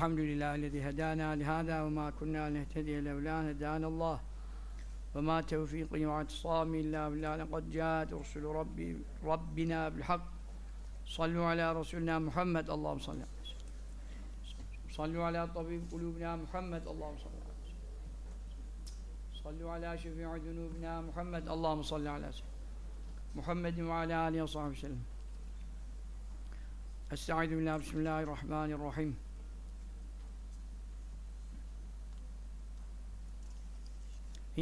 الحمد لله الذي هدانا لهذا وما كنا نهتدي لولا هدانا الله وما توفيقي واعتصامي إلا بالله لقد جاءت رسل ربي ربنا بالحق صلوا على رسولنا محمد اللهم صل وسلم. صلوا على طبيب قلوبنا محمد اللهم صل. صلوا على شفيع ذنوبنا محمد اللهم صل على سيدنا محمد وعلى آله وصحبه وسلم أستعيذ بالله بسم الله الرحمن الرحيم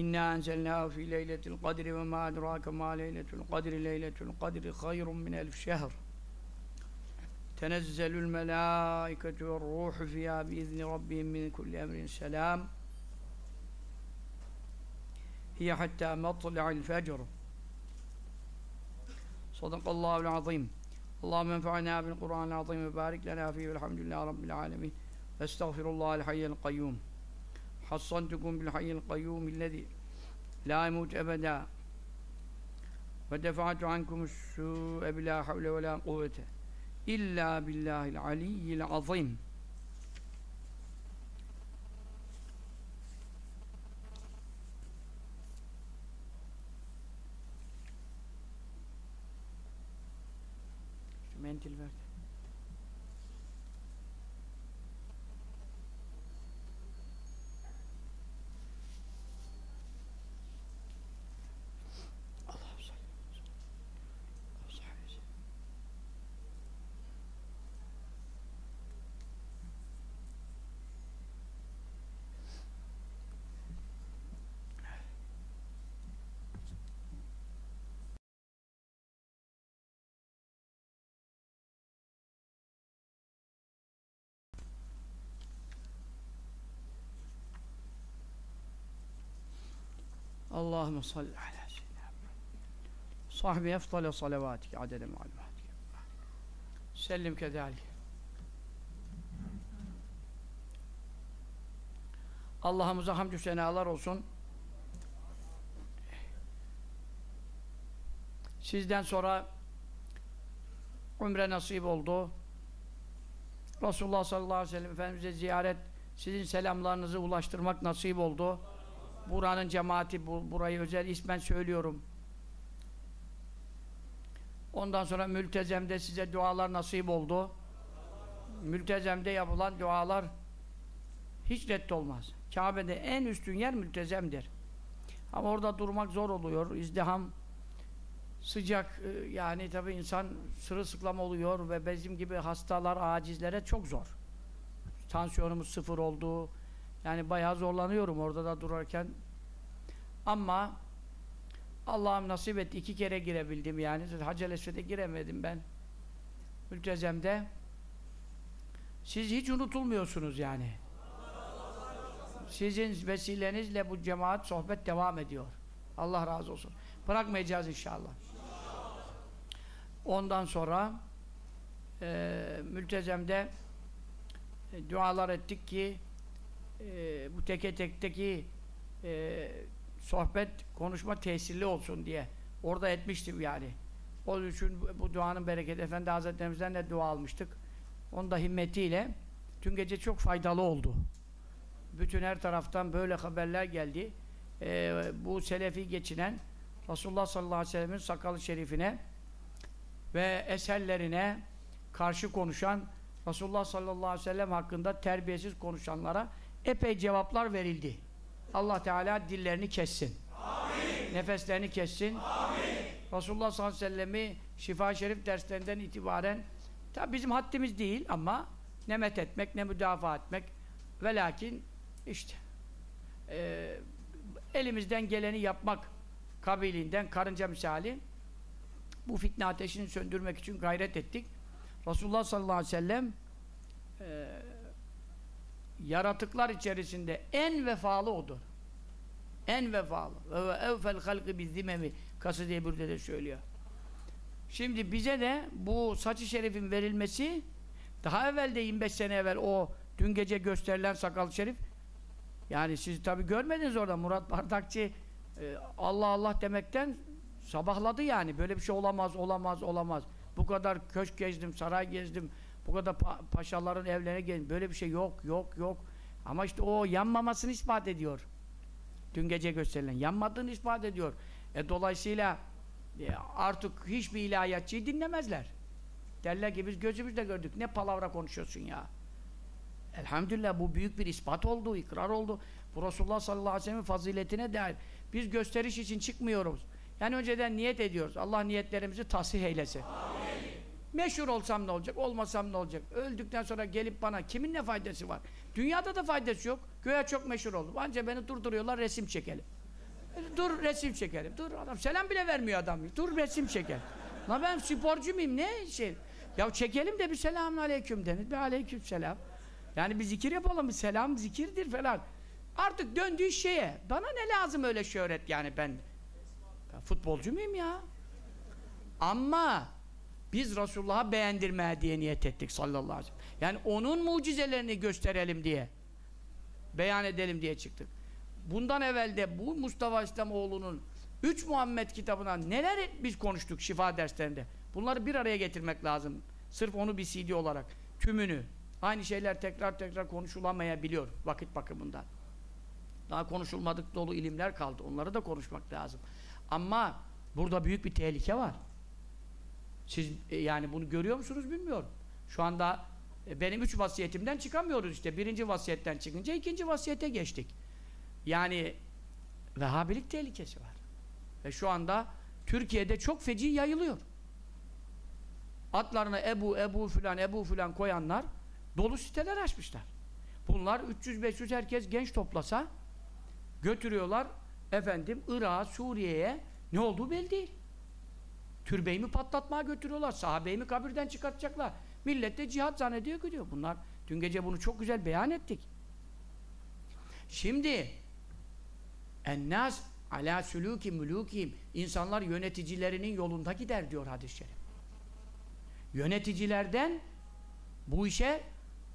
إنا أنزلناه في ليلة القدر وما أدراك ما ليلة القدر ليلة القدر خير من ألف شهر. تنزل الملائكة والروح فيها بإذن ربهم من كل أمر سلام. هي حتى مطلع الفجر. صدق الله العظيم. اللهم انفعنا بالقرآن العظيم وبارك لنا فيه والحمد لله رب العالمين. واستغفر الله الحي القيوم. حصنتكم بالحي القيوم الذي لا يموت أبدا. ودفعت عنكم السوء بلا حول ولا قوة إلا بالله العلي العظيم. Şu mendil Allahümme salli ala seyyidina Sahbi efdale salavatik adede malumatik Sellim kedalik Allah'ımıza hamdü senalar olsun. Sizden sonra umre nasip oldu. Resulullah sallallahu aleyhi ve sellem Efendimiz'e ziyaret, sizin selamlarınızı ulaştırmak nasip oldu. Buranın cemaati, bu, burayı özel ismen söylüyorum. Ondan sonra mültezemde size dualar nasip oldu. Mültezemde yapılan dualar hiç reddolmaz. Kabe'de en üstün yer mültezemdir. Ama orada durmak zor oluyor. İzdiham sıcak e, yani tabi insan sırılsıklam oluyor ve bizim gibi hastalar, acizlere çok zor. Tansiyonumuz sıfır oldu. Yani bayağı zorlanıyorum orada da durarken. Ama Allah'ım nasip etti. iki kere girebildim yani. Hacel Esved'e giremedim ben. Mültezemde. Siz hiç unutulmuyorsunuz yani. Sizin vesilenizle bu cemaat sohbet devam ediyor. Allah razı olsun. Bırakmayacağız inşallah. Ondan sonra e, mültezemde e, dualar ettik ki e, bu teke tekteki e, sohbet, konuşma tesirli olsun diye orada etmiştim yani. Onun için bu, duanın bereketi Efendi Hazretlerimizden de dua almıştık. Onun da himmetiyle tüm gece çok faydalı oldu. Bütün her taraftan böyle haberler geldi. E, bu selefi geçinen Resulullah sallallahu aleyhi ve sellem'in sakalı şerifine ve eserlerine karşı konuşan Resulullah sallallahu aleyhi ve sellem hakkında terbiyesiz konuşanlara epey cevaplar verildi. Allah Teala dillerini kessin. Amin. Nefeslerini kessin. Amin. Resulullah sallallahu aleyhi ve sellem'i şifa şerif derslerinden itibaren tabi bizim haddimiz değil ama ne met etmek ne müdafaa etmek ve lakin işte e, elimizden geleni yapmak kabiliğinden karınca misali bu fitne ateşini söndürmek için gayret ettik. Resulullah sallallahu aleyhi ve sellem e, yaratıklar içerisinde en vefalı odur. En vefalı. Ve evfel halkı bizzimemi kası diye burada de söylüyor. Şimdi bize de bu saçı şerifin verilmesi daha evvel de 25 sene evvel o dün gece gösterilen sakal şerif yani siz tabi görmediniz orada Murat Bardakçı e, Allah Allah demekten sabahladı yani. Böyle bir şey olamaz, olamaz, olamaz. Bu kadar köşk gezdim, saray gezdim, bu kadar pa- paşaların evlerine gelin. Böyle bir şey yok, yok, yok. Ama işte o yanmamasını ispat ediyor. Dün gece gösterilen. Yanmadığını ispat ediyor. E dolayısıyla e, artık hiçbir ilahiyatçıyı dinlemezler. Derler ki biz gözümüzle gördük. Ne palavra konuşuyorsun ya. Elhamdülillah bu büyük bir ispat oldu, ikrar oldu. Bu Resulullah sallallahu aleyhi ve sellem'in faziletine dair. Biz gösteriş için çıkmıyoruz. Yani önceden niyet ediyoruz. Allah niyetlerimizi tasih eylesin. Meşhur olsam ne olacak, olmasam ne olacak? Öldükten sonra gelip bana kimin ne faydası var? Dünyada da faydası yok. Göğe çok meşhur oldum. Anca beni durduruyorlar, resim çekelim. Dur resim çekelim. Dur adam selam bile vermiyor adam. Dur resim çekelim. La ben sporcu muyum? Ne şey? Ya çekelim de bir selamun aleyküm denir. Bir aleyküm selam. Yani bir zikir yapalım. Bir selam zikirdir falan. Artık döndüğü şeye. Bana ne lazım öyle şöhret yani ben? ben futbolcu muyum ya? Ama biz Resulullah'a beğendirmeye diye niyet ettik sallallahu aleyhi ve sellem. Yani onun mucizelerini gösterelim diye. Beyan edelim diye çıktık. Bundan evvel de bu Mustafa İslamoğlu'nun Üç Muhammed kitabına neler biz konuştuk şifa derslerinde. Bunları bir araya getirmek lazım. Sırf onu bir CD olarak. Tümünü. Aynı şeyler tekrar tekrar konuşulamayabiliyor vakit bakımından. Daha konuşulmadık dolu ilimler kaldı. Onları da konuşmak lazım. Ama burada büyük bir tehlike var. Siz e, yani bunu görüyor musunuz bilmiyorum. Şu anda e, benim üç vasiyetimden çıkamıyoruz işte. Birinci vasiyetten çıkınca ikinci vasiyete geçtik. Yani Vehhabilik tehlikesi var. Ve şu anda Türkiye'de çok feci yayılıyor. Atlarına Ebu, Ebu filan, Ebu filan koyanlar dolu siteler açmışlar. Bunlar 300-500 herkes genç toplasa götürüyorlar efendim Irak'a, Suriye'ye ne olduğu belli değil. Türbeyi mi patlatmaya götürüyorlar, sahabeyi mi kabirden çıkartacaklar. Millet de cihat zannediyor gidiyor. Bunlar dün gece bunu çok güzel beyan ettik. Şimdi Ennas ala suluki mulukim insanlar yöneticilerinin yolunda gider diyor hadis-i şerif. Yöneticilerden bu işe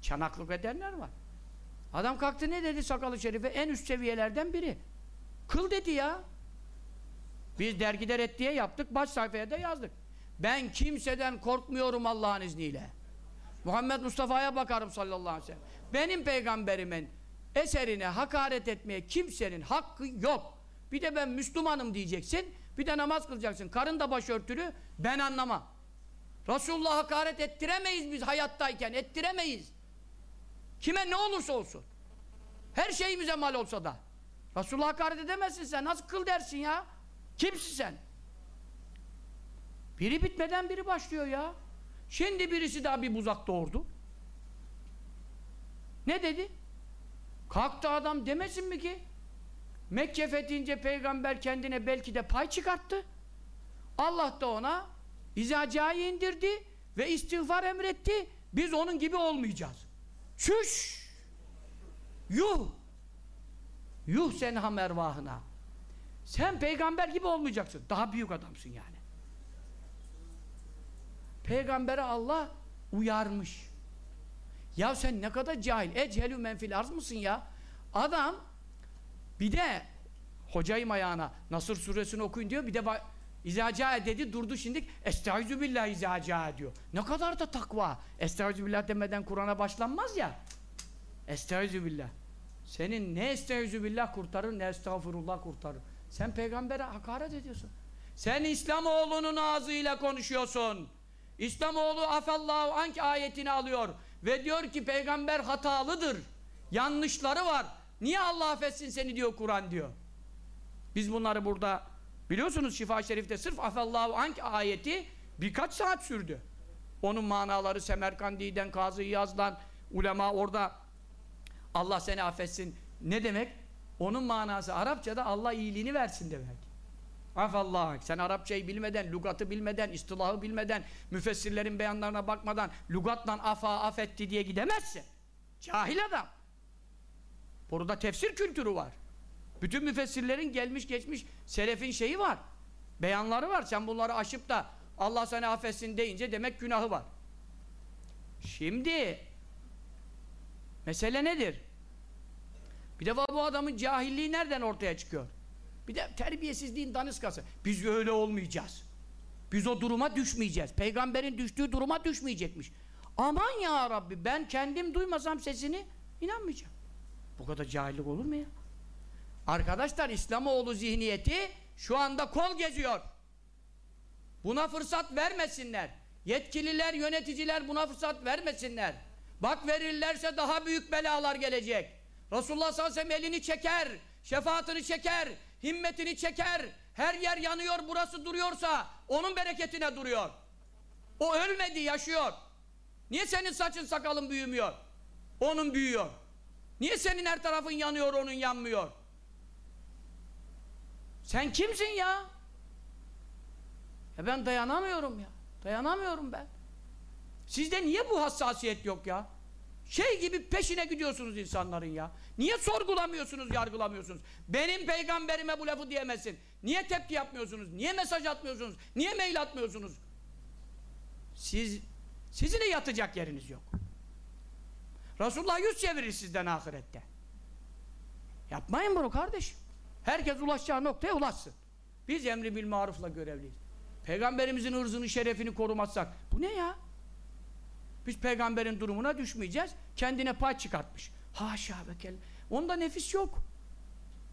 çanaklık edenler var. Adam kalktı ne dedi sakalı şerife? En üst seviyelerden biri. Kıl dedi ya. Biz dergide reddiye yaptık, baş sayfaya da yazdık. Ben kimseden korkmuyorum Allah'ın izniyle. Muhammed Mustafa'ya bakarım sallallahu aleyhi ve sellem. Benim peygamberimin eserine hakaret etmeye kimsenin hakkı yok. Bir de ben Müslümanım diyeceksin, bir de namaz kılacaksın. Karın da başörtülü, ben anlamam. Resulullah'a hakaret ettiremeyiz biz hayattayken, ettiremeyiz. Kime ne olursa olsun. Her şeyimize mal olsa da. Resulullah'a hakaret edemezsin sen, nasıl kıl dersin ya? Kimsin sen? Biri bitmeden biri başlıyor ya. Şimdi birisi daha bir buzak doğurdu. Ne dedi? Kalktı adam demesin mi ki? Mekke fethince peygamber kendine belki de pay çıkarttı. Allah da ona izacayı indirdi ve istiğfar emretti. Biz onun gibi olmayacağız. Çüş! Yuh! Yuh sen ham ervahına. Sen peygamber gibi olmayacaksın. Daha büyük adamsın yani. Peygambere Allah uyarmış. Ya sen ne kadar cahil. Ecelü menfil arz mısın ya? Adam bir de hocayım ayağına Nasır suresini okuyun diyor. Bir de İzacae dedi durdu şimdi. Estaizu billah izacae diyor. Ne kadar da takva. Estaizu billah demeden Kur'an'a başlanmaz ya. Estaizu billah. Senin ne estaizu billah kurtarır ne estağfurullah kurtarır. Sen peygambere hakaret ediyorsun. Sen İslamoğlu'nun ağzıyla konuşuyorsun. İslamoğlu afallahu ank ayetini alıyor ve diyor ki peygamber hatalıdır. Yanlışları var. Niye Allah affetsin seni diyor Kur'an diyor. Biz bunları burada biliyorsunuz Şifa Şerif'te sırf afallahu ank ayeti birkaç saat sürdü. Onun manaları Semerkandi'den, Kazı İyaz'dan ulema orada Allah seni affetsin. Ne demek? Onun manası Arapçada Allah iyiliğini versin demek. Afallah. Sen Arapçayı bilmeden, lugatı bilmeden, istilahı bilmeden, müfessirlerin beyanlarına bakmadan lugatla afa affetti diye gidemezsin. Cahil adam. Burada tefsir kültürü var. Bütün müfessirlerin gelmiş geçmiş selefin şeyi var. Beyanları var. Sen bunları aşıp da Allah seni affetsin deyince demek günahı var. Şimdi mesele nedir? Bir defa bu adamın cahilliği nereden ortaya çıkıyor? Bir de terbiyesizliğin daniskası. Biz öyle olmayacağız. Biz o duruma düşmeyeceğiz. Peygamberin düştüğü duruma düşmeyecekmiş. Aman ya Rabbi ben kendim duymasam sesini inanmayacağım. Bu kadar cahillik olur mu ya? Arkadaşlar İslamoğlu zihniyeti şu anda kol geziyor. Buna fırsat vermesinler. Yetkililer, yöneticiler buna fırsat vermesinler. Bak verirlerse daha büyük belalar gelecek. Resulullah sallallahu aleyhi ve sellem elini çeker, şefaatini çeker, himmetini çeker. Her yer yanıyor, burası duruyorsa onun bereketine duruyor. O ölmedi, yaşıyor. Niye senin saçın sakalın büyümüyor? Onun büyüyor. Niye senin her tarafın yanıyor, onun yanmıyor? Sen kimsin ya? Ya ben dayanamıyorum ya. Dayanamıyorum ben. Sizde niye bu hassasiyet yok ya? Şey gibi peşine gidiyorsunuz insanların ya. Niye sorgulamıyorsunuz, yargılamıyorsunuz? Benim peygamberime bu lafı diyemezsin. Niye tepki yapmıyorsunuz? Niye mesaj atmıyorsunuz? Niye mail atmıyorsunuz? Siz, sizin de yatacak yeriniz yok. Resulullah yüz çevirir sizden ahirette. Yapmayın bunu kardeşim. Herkes ulaşacağı noktaya ulaşsın. Biz emri bil marufla görevliyiz. Peygamberimizin ırzını, şerefini korumazsak bu ne ya? Biz peygamberin durumuna düşmeyeceğiz. Kendine pay çıkartmış. Haşa ve kelle. Onda nefis yok.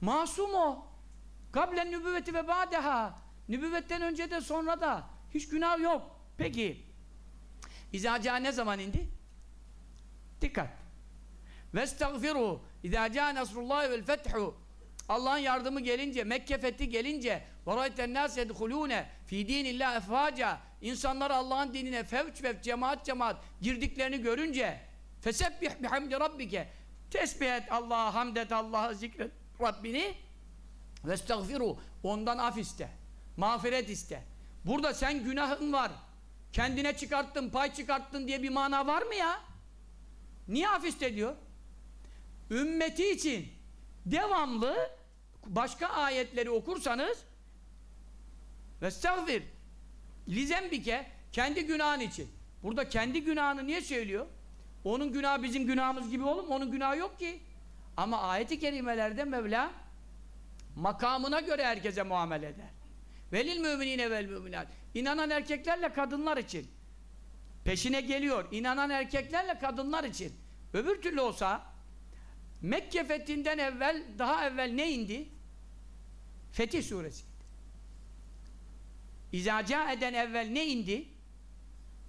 Masum o. Kablen nübüvveti ve ba'deha. Nübüvvetten önce de sonra da. Hiç günah yok. Peki. İzaca ne zaman indi? Dikkat. Vestagfiru. İzâ câ nasrullâhi vel fethu. Allah'ın yardımı gelince, Mekke fethi gelince وَرَيْتَ النَّاسَ يَدْخُلُونَ ف۪ي د۪ينِ اللّٰهِ اَفْوَاجًا İnsanlar Allah'ın dinine fevç fevç, cemaat cemaat girdiklerini görünce فَسَبِّحْ بِحَمْدِ رَبِّكَ Tesbih et Allah'a, hamd et Allah'a, zikret Rabbini وَاسْتَغْفِرُوا Ondan af iste, mağfiret iste. Burada sen günahın var, kendine çıkarttın, pay çıkarttın diye bir mana var mı ya? Niye af iste diyor? Ümmeti için devamlı başka ayetleri okursanız Vestağfir Lizembike kendi günahın için. Burada kendi günahını niye söylüyor? Onun günahı bizim günahımız gibi olur mu? Onun günahı yok ki. Ama ayeti kerimelerde Mevla makamına göre herkese muamele eder. Velil müminine vel müminat. İnanan erkeklerle kadınlar için. Peşine geliyor. İnanan erkeklerle kadınlar için. Öbür türlü olsa Mekke fethinden evvel, daha evvel ne indi? Fetih suresi. İzaca eden evvel ne indi?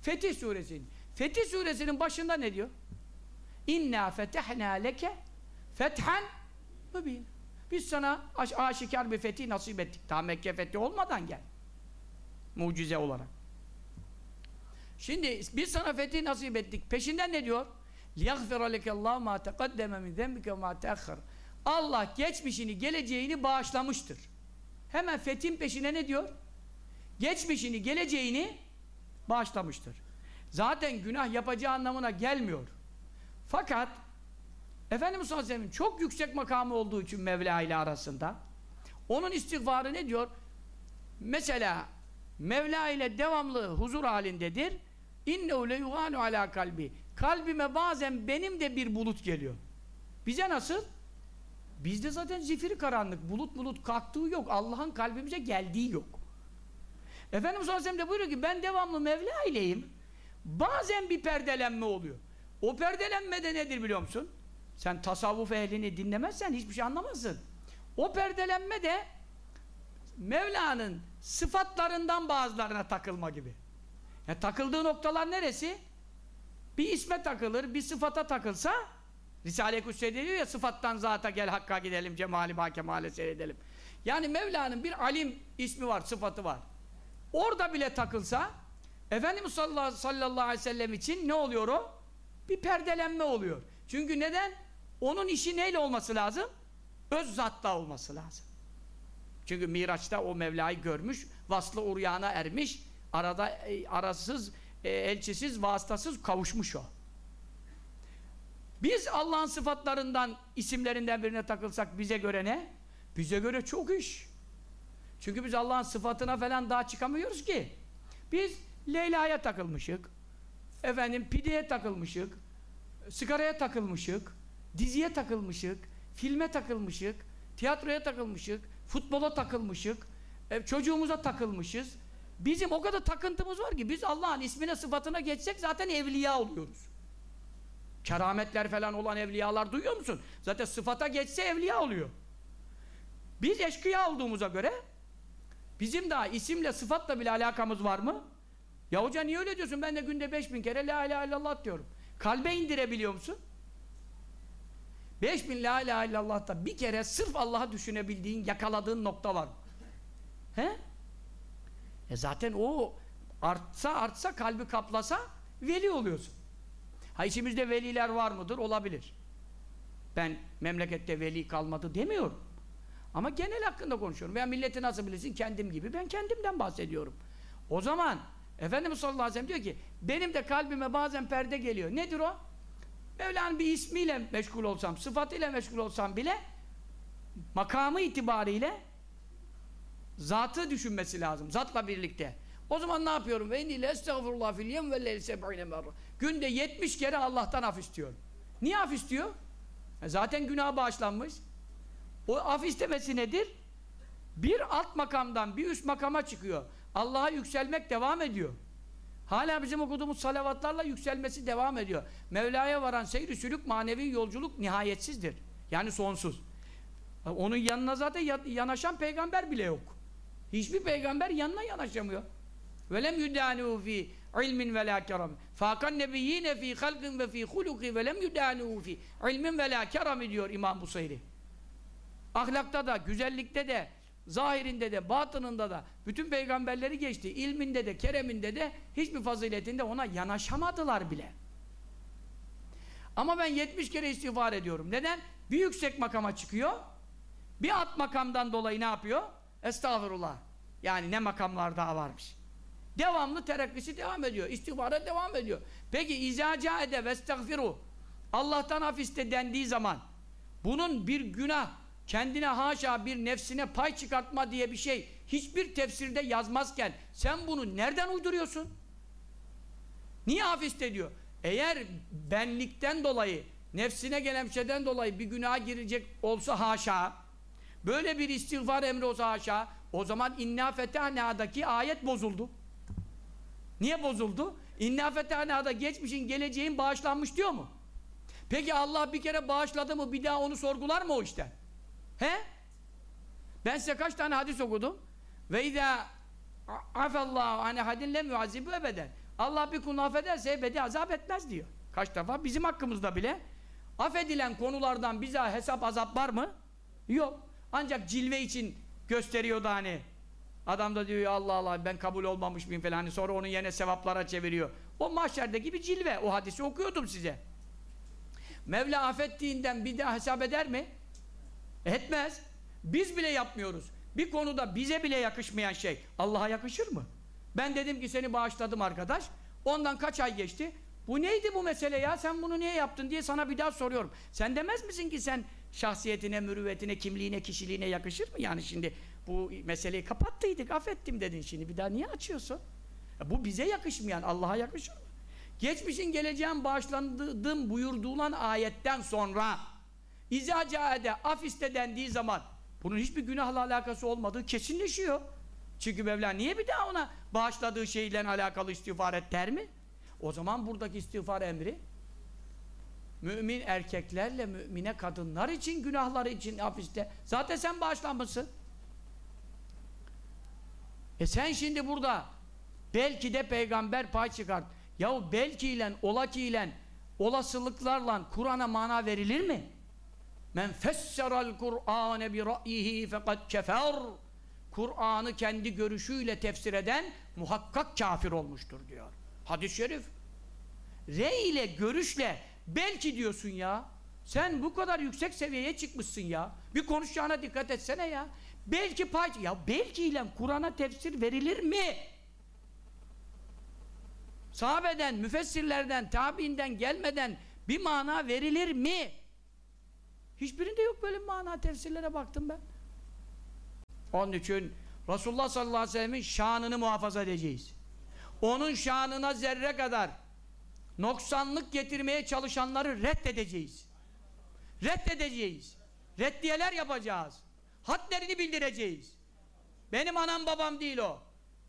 Fetih suresi. Fetih suresinin başında ne diyor? İnna fetehna leke fethan mübin. Biz sana aş aşikar bir fetih nasip ettik. Daha Mekke fethi olmadan gel. Mucize olarak. Şimdi biz sana fetih nasip ettik. Peşinden ne diyor? لِيَغْفِرَ لَكَ اللّٰهُ مَا تَقَدَّمَ مِنْ ذَنْبِكَ وَمَا تَأَخَّرَ Allah geçmişini, geleceğini bağışlamıştır. Hemen fethin peşine ne diyor? Geçmişini, geleceğini bağışlamıştır. Zaten günah yapacağı anlamına gelmiyor. Fakat Efendimiz sallallahu aleyhi ve sellem'in çok yüksek makamı olduğu için Mevla ile arasında onun istiğfarı ne diyor? Mesela Mevla ile devamlı huzur halindedir. İnnehu le yuhanu ala kalbi. Kalbime bazen benim de bir bulut geliyor. Bize nasıl? Bizde zaten zifiri karanlık. Bulut bulut kalktığı yok. Allah'ın kalbimize geldiği yok. Efendimiz sallallahu aleyhi ve sellem de buyuruyor ki ben devamlı Mevla ileyim. Bazen bir perdelenme oluyor. O perdelenme de nedir biliyor musun? Sen tasavvuf ehlini dinlemezsen hiçbir şey anlamazsın. O perdelenme de Mevla'nın sıfatlarından bazılarına takılma gibi. Ya takıldığı noktalar neresi? Bir isme takılır, bir sıfata takılsa Risale-i Kutsi diyor ya sıfattan zata gel hakka gidelim, cemali ba kemale seyredelim. Yani Mevla'nın bir alim ismi var, sıfatı var. Orada bile takılsa Efendimiz sallallahu, aleyhi ve sellem için ne oluyor o? Bir perdelenme oluyor. Çünkü neden? Onun işi neyle olması lazım? Öz zatla olması lazım. Çünkü Miraç'ta o Mevla'yı görmüş, vaslı uryana ermiş, arada e, arasız, e, elçisiz, vasıtasız kavuşmuş o. Biz Allah'ın sıfatlarından, isimlerinden birine takılsak bize göre ne? Bize göre çok iş. Çünkü biz Allah'ın sıfatına falan daha çıkamıyoruz ki. Biz Leyla'ya takılmışık, efendim pideye takılmışık, sigaraya takılmışık, diziye takılmışık, filme takılmışık, tiyatroya takılmışık, futbola takılmışık, e, çocuğumuza takılmışız, Bizim o kadar takıntımız var ki biz Allah'ın ismine sıfatına geçsek zaten evliya oluyoruz. Kerametler falan olan evliyalar duyuyor musun? Zaten sıfata geçse evliya oluyor. Biz eşkıya olduğumuza göre bizim daha isimle sıfatla bile alakamız var mı? Ya hoca niye öyle diyorsun? Ben de günde 5000 kere la ilahe illallah diyorum. Kalbe indirebiliyor musun? 5000 la ilahe illallah'ta bir kere sırf Allah'ı düşünebildiğin, yakaladığın nokta var. He? E zaten o artsa artsa kalbi kaplasa veli oluyorsun. Ha içimizde veliler var mıdır? Olabilir. Ben memlekette veli kalmadı demiyorum. Ama genel hakkında konuşuyorum. Veya milleti nasıl bilirsin? Kendim gibi. Ben kendimden bahsediyorum. O zaman Efendimiz sallallahu aleyhi ve sellem diyor ki benim de kalbime bazen perde geliyor. Nedir o? Mevla'nın bir ismiyle meşgul olsam, sıfatıyla meşgul olsam bile makamı itibariyle zatı düşünmesi lazım. Zatla birlikte. O zaman ne yapıyorum? Ve inni estağfurullah fil yem ve leyli. Günde 70 kere Allah'tan af istiyorum. Niye af istiyor? E zaten günah bağışlanmış. O af istemesi nedir? Bir alt makamdan bir üst makama çıkıyor. Allah'a yükselmek devam ediyor. Hala bizim okuduğumuz salavatlarla yükselmesi devam ediyor. Mevla'ya varan seyri sülük manevi yolculuk nihayetsizdir. Yani sonsuz. Onun yanına zaten yanaşan peygamber bile yok. Hiçbir peygamber yanına yanaşamıyor. Velem yudânihu fi ilmin ve lâ kerem. Fâkan nebiyyîne fi halkın ve fi huluki velem yudânihu fi ilmin ve lâ kerem diyor İmam Busayri. Ahlakta da, güzellikte de, zahirinde de, batınında da bütün peygamberleri geçti. İlminde de, kereminde de hiçbir faziletinde ona yanaşamadılar bile. Ama ben 70 kere istiğfar ediyorum. Neden? Bir yüksek makama çıkıyor. Bir alt makamdan dolayı ne yapıyor? Estağfurullah. Yani ne makamlar daha varmış. Devamlı terakkisi devam ediyor. İstiğfara devam ediyor. Peki izâ câede vestagfiru Allah'tan af iste dendiği zaman bunun bir günah kendine haşa bir nefsine pay çıkartma diye bir şey hiçbir tefsirde yazmazken sen bunu nereden uyduruyorsun? Niye af iste diyor? Eğer benlikten dolayı nefsine gelen şeyden dolayı bir günaha girecek olsa haşa böyle bir istiğfar emri olsa haşa o zaman inna fetâne'daki ayet bozuldu. Niye bozuldu? İnna fetâne'da geçmişin geleceğin bağışlanmış diyor mu? Peki Allah bir kere bağışladı mı bir daha onu sorgular mı o işten? He? Ben size kaç tane hadis okudum? Ve izâ afallahu ane hadin lem yuazibu ebeden. Allah bir kulunu affederse ebedi azap etmez diyor. Kaç defa? Bizim hakkımızda bile affedilen konulardan bize hesap azap var mı? Yok. Ancak cilve için gösteriyor da hani adam da diyor Allah Allah ben kabul olmamış mıyım falan hani sonra onun yerine sevaplara çeviriyor. O mahşerdeki bir cilve. O hadisi okuyordum size. Mevla affettiğinden bir daha hesap eder mi? Etmez. Biz bile yapmıyoruz. Bir konuda bize bile yakışmayan şey Allah'a yakışır mı? Ben dedim ki seni bağışladım arkadaş. Ondan kaç ay geçti? Bu neydi bu mesele ya? Sen bunu niye yaptın diye sana bir daha soruyorum. Sen demez misin ki sen şahsiyetine, mürüvvetine, kimliğine, kişiliğine yakışır mı? Yani şimdi bu meseleyi kapattıydık, affettim dedin şimdi. Bir daha niye açıyorsun? Ya bu bize yakışmayan, Allah'a yakışır mı? Geçmişin geleceğin bağışlandığım buyurduğulan ayetten sonra İzâ câede af iste dendiği zaman bunun hiçbir günahla alakası olmadığı kesinleşiyor. Çünkü Mevla niye bir daha ona bağışladığı şeyle alakalı istiğfar et der mi? O zaman buradaki istiğfar emri mümin erkeklerle mümine kadınlar için günahları için af iste. Zaten sen bağışlanmışsın. E sen şimdi burada belki de peygamber pay çıkart. Yahu belki ile, ola ki ile, olasılıklarla Kur'an'a mana verilir mi? Men fesseral Kur'ane bi ra'yihi fekad kefer. Kur'an'ı kendi görüşüyle tefsir eden muhakkak kafir olmuştur diyor. Hadis-i şerif. Re ile görüşle belki diyorsun ya. Sen bu kadar yüksek seviyeye çıkmışsın ya. Bir konuşacağına dikkat etsene ya. Belki pay ya belki ile Kur'an'a tefsir verilir mi? Sahabeden, müfessirlerden, tabiinden gelmeden bir mana verilir mi? Hiçbirinde yok böyle mana tefsirlere baktım ben. Onun için Resulullah sallallahu aleyhi ve sellemin şanını muhafaza edeceğiz. Onun şanına zerre kadar noksanlık getirmeye çalışanları reddedeceğiz. Reddedeceğiz. Reddiyeler yapacağız. Hadlerini bildireceğiz. Benim anam babam değil o.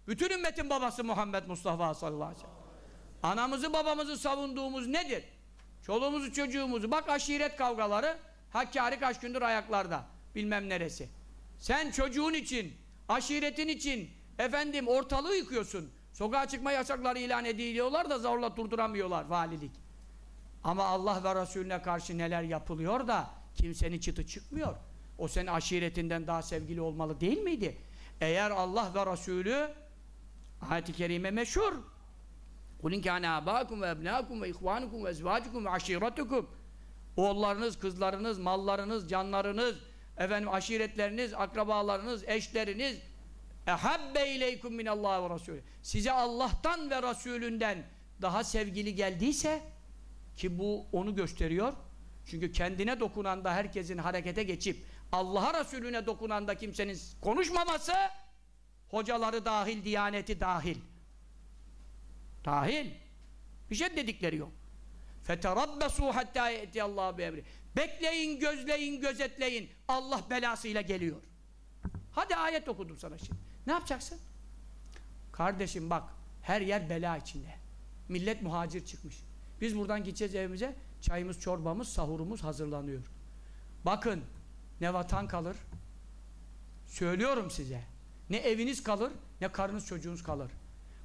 Bütün ümmetin babası Muhammed Mustafa sallallahu aleyhi ve sellem. Anamızı babamızı savunduğumuz nedir? Çoluğumuzu çocuğumuzu bak aşiret kavgaları Hakkari kaç gündür ayaklarda bilmem neresi. Sen çocuğun için, aşiretin için efendim ortalığı yıkıyorsun. Sokağa çıkma yasakları ilan ediliyorlar da zorla durduramıyorlar valilik. Ama Allah ve Resulüne karşı neler yapılıyor da kimsenin çıtı çıkmıyor. O senin aşiretinden daha sevgili olmalı değil miydi? Eğer Allah ve Resulü ayet-i kerime meşhur ebnâkum ve ihvânukum ve ezvâcukum ve aşiretukum Oğullarınız, kızlarınız, mallarınız, canlarınız, efendim aşiretleriniz, akrabalarınız, eşleriniz ehabbe ileykum minallah ve Resulü. Size Allah'tan ve Resulünden daha sevgili geldiyse ki bu onu gösteriyor. Çünkü kendine dokunan da herkesin harekete geçip Allah'a Resulüne dokunan da kimsenin konuşmaması hocaları dahil, diyaneti dahil. Dahil. Bir şey dedikleri yok. فَتَرَبَّسُوا hatta يَأْتِيَ اللّٰهُ بِاَمْرِ Bekleyin, gözleyin, gözetleyin. Allah belasıyla geliyor. Hadi ayet okudum sana şimdi. Ne yapacaksın? Kardeşim bak, her yer bela içinde. Millet muhacir çıkmış. Biz buradan gideceğiz evimize, çayımız, çorbamız, sahurumuz hazırlanıyor. Bakın, ne vatan kalır, söylüyorum size. Ne eviniz kalır, ne karınız çocuğunuz kalır.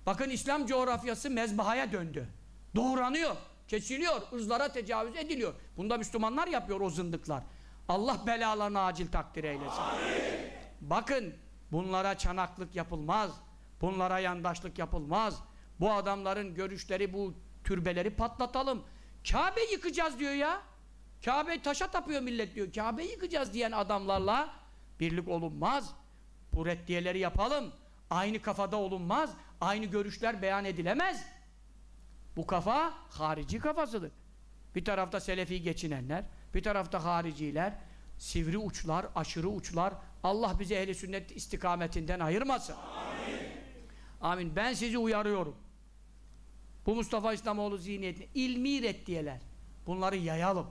Bakın İslam coğrafyası mezbahaya döndü. Doğranıyor, kesiliyor, ırzlara tecavüz ediliyor. Bunda Müslümanlar yapıyor o zındıklar. Allah belalarını acil takdir eylesin. Amin. Bakın bunlara çanaklık yapılmaz. Bunlara yandaşlık yapılmaz. Bu adamların görüşleri, bu türbeleri patlatalım. Kabe yıkacağız diyor ya. Kabe taşa tapıyor millet diyor. Kabe yıkacağız diyen adamlarla birlik olunmaz. Bu reddiyeleri yapalım. Aynı kafada olunmaz. Aynı görüşler beyan edilemez. Bu kafa harici kafasıdır. Bir tarafta selefi geçinenler, bir tarafta hariciler, sivri uçlar, aşırı uçlar. Allah bizi ehli sünnet istikametinden ayırmasın. Amin. Amin. Ben sizi uyarıyorum. Bu Mustafa İslamoğlu zihniyetini ilmi reddiyeler. Bunları yayalım.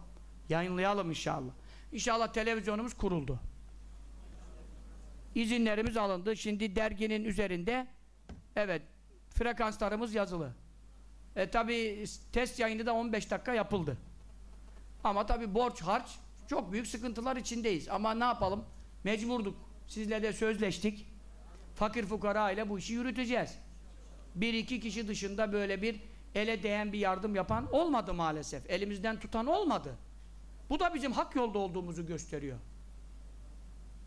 Yayınlayalım inşallah. İnşallah televizyonumuz kuruldu. İzinlerimiz alındı. Şimdi derginin üzerinde evet frekanslarımız yazılı. E tabi test yayını da 15 dakika yapıldı. Ama tabi borç harç çok büyük sıkıntılar içindeyiz. Ama ne yapalım? Mecburduk. Sizle de sözleştik. Fakir fukara ile bu işi yürüteceğiz. Bir iki kişi dışında böyle bir ele değen bir yardım yapan olmadı maalesef. Elimizden tutan olmadı. Bu da bizim hak yolda olduğumuzu gösteriyor.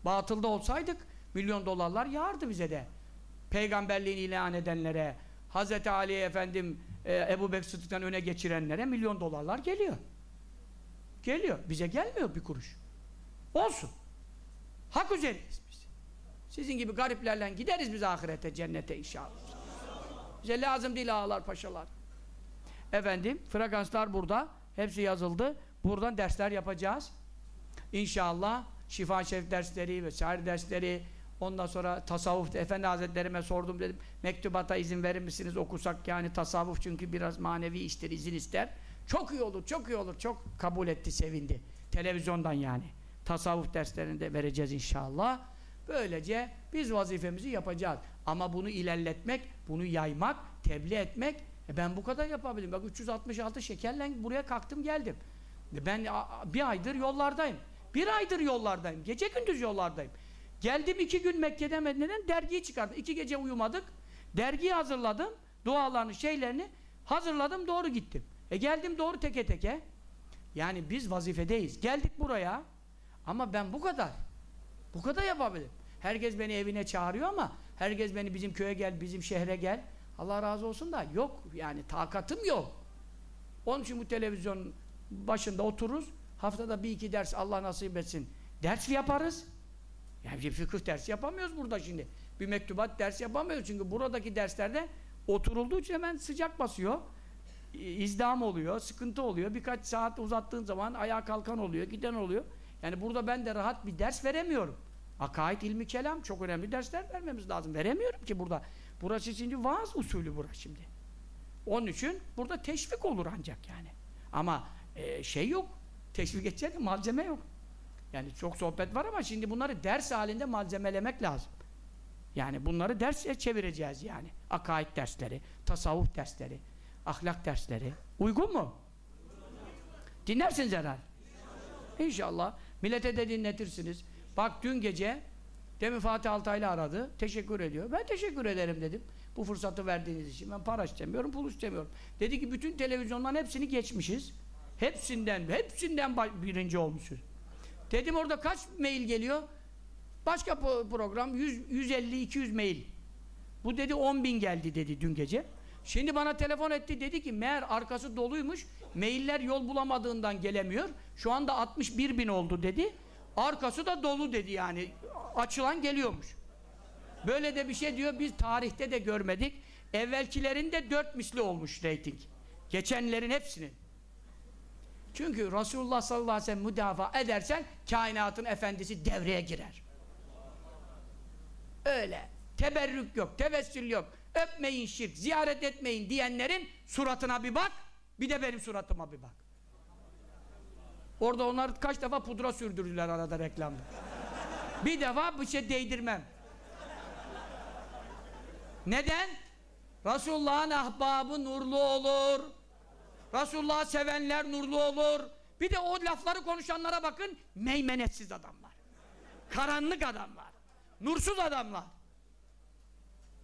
Batılda olsaydık milyon dolarlar yağardı bize de. Peygamberliğini ilan edenlere, Hz. Ali efendim e, Ebu Bekir öne geçirenlere milyon dolarlar geliyor. Geliyor. Bize gelmiyor bir kuruş. Olsun. Hak üzeriyiz biz. Sizin gibi gariplerle gideriz biz ahirete, cennete inşallah. Bize lazım değil ağalar, paşalar. Efendim, frekanslar burada. Hepsi yazıldı. Buradan dersler yapacağız. İnşallah şifa şerif dersleri vesaire dersleri ondan sonra tasavvuf efendi hazretlerime sordum dedim mektubata izin verir misiniz okusak yani tasavvuf çünkü biraz manevi iştir izin ister çok iyi olur çok iyi olur çok kabul etti sevindi televizyondan yani tasavvuf derslerinde vereceğiz inşallah böylece biz vazifemizi yapacağız ama bunu ilerletmek bunu yaymak tebliğ etmek e ben bu kadar yapabilirim bak 366 şekerle buraya kalktım geldim e ben bir aydır yollardayım bir aydır yollardayım. Gece gündüz yollardayım. Geldim iki gün Mekke'de Medine'den dergiyi çıkardım. İki gece uyumadık. Dergiyi hazırladım. Dualarını, şeylerini hazırladım. Doğru gittim. E geldim doğru teke teke. Yani biz vazifedeyiz. Geldik buraya. Ama ben bu kadar. Bu kadar yapabilirim. Herkes beni evine çağırıyor ama herkes beni bizim köye gel, bizim şehre gel. Allah razı olsun da yok. Yani takatım yok. Onun için bu televizyon başında otururuz. Haftada bir iki ders Allah nasip etsin. Ders yaparız. Yani bir fıkıh dersi yapamıyoruz burada şimdi. Bir mektubat ders yapamıyoruz. Çünkü buradaki derslerde oturulduğu için hemen sıcak basıyor. İzdam oluyor, sıkıntı oluyor. Birkaç saat uzattığın zaman ayağa kalkan oluyor, giden oluyor. Yani burada ben de rahat bir ders veremiyorum. Akaid, ilmi kelam çok önemli dersler vermemiz lazım. Veremiyorum ki burada. Burası şimdi vaaz usulü burası şimdi. Onun için burada teşvik olur ancak yani. Ama e, şey yok teşvik edecek malzeme yok. Yani çok sohbet var ama şimdi bunları ders halinde malzemelemek lazım. Yani bunları derse çevireceğiz yani. Akaid dersleri, tasavvuf dersleri, ahlak dersleri. Uygun mu? Dinlersiniz herhalde. İnşallah. Millete de dinletirsiniz. Bak dün gece demin Fatih Altaylı aradı. Teşekkür ediyor. Ben teşekkür ederim dedim. Bu fırsatı verdiğiniz için. Ben para istemiyorum, pul istemiyorum. Dedi ki bütün televizyonların hepsini geçmişiz. Hepsinden, hepsinden birinci olmuşuz. Dedim orada kaç mail geliyor? Başka program 100, 150-200 mail. Bu dedi 10 bin geldi dedi dün gece. Şimdi bana telefon etti dedi ki meğer arkası doluymuş. Mailler yol bulamadığından gelemiyor. Şu anda 61 bin oldu dedi. Arkası da dolu dedi yani. Açılan geliyormuş. Böyle de bir şey diyor biz tarihte de görmedik. Evvelkilerin de dört misli olmuş reyting. Geçenlerin hepsinin. Çünkü Resulullah sallallahu aleyhi ve sellem müdafaa edersen kainatın efendisi devreye girer. Öyle. Teberrük yok, tevessül yok. Öpmeyin şirk, ziyaret etmeyin diyenlerin suratına bir bak, bir de benim suratıma bir bak. Orada onlar kaç defa pudra sürdürdüler arada reklamda. bir defa bir şey değdirmem. Neden? Resulullah'ın ahbabı nurlu olur. Resulullah'ı sevenler nurlu olur. Bir de o lafları konuşanlara bakın, meymenetsiz adamlar. Karanlık adamlar. Nursuz adamlar.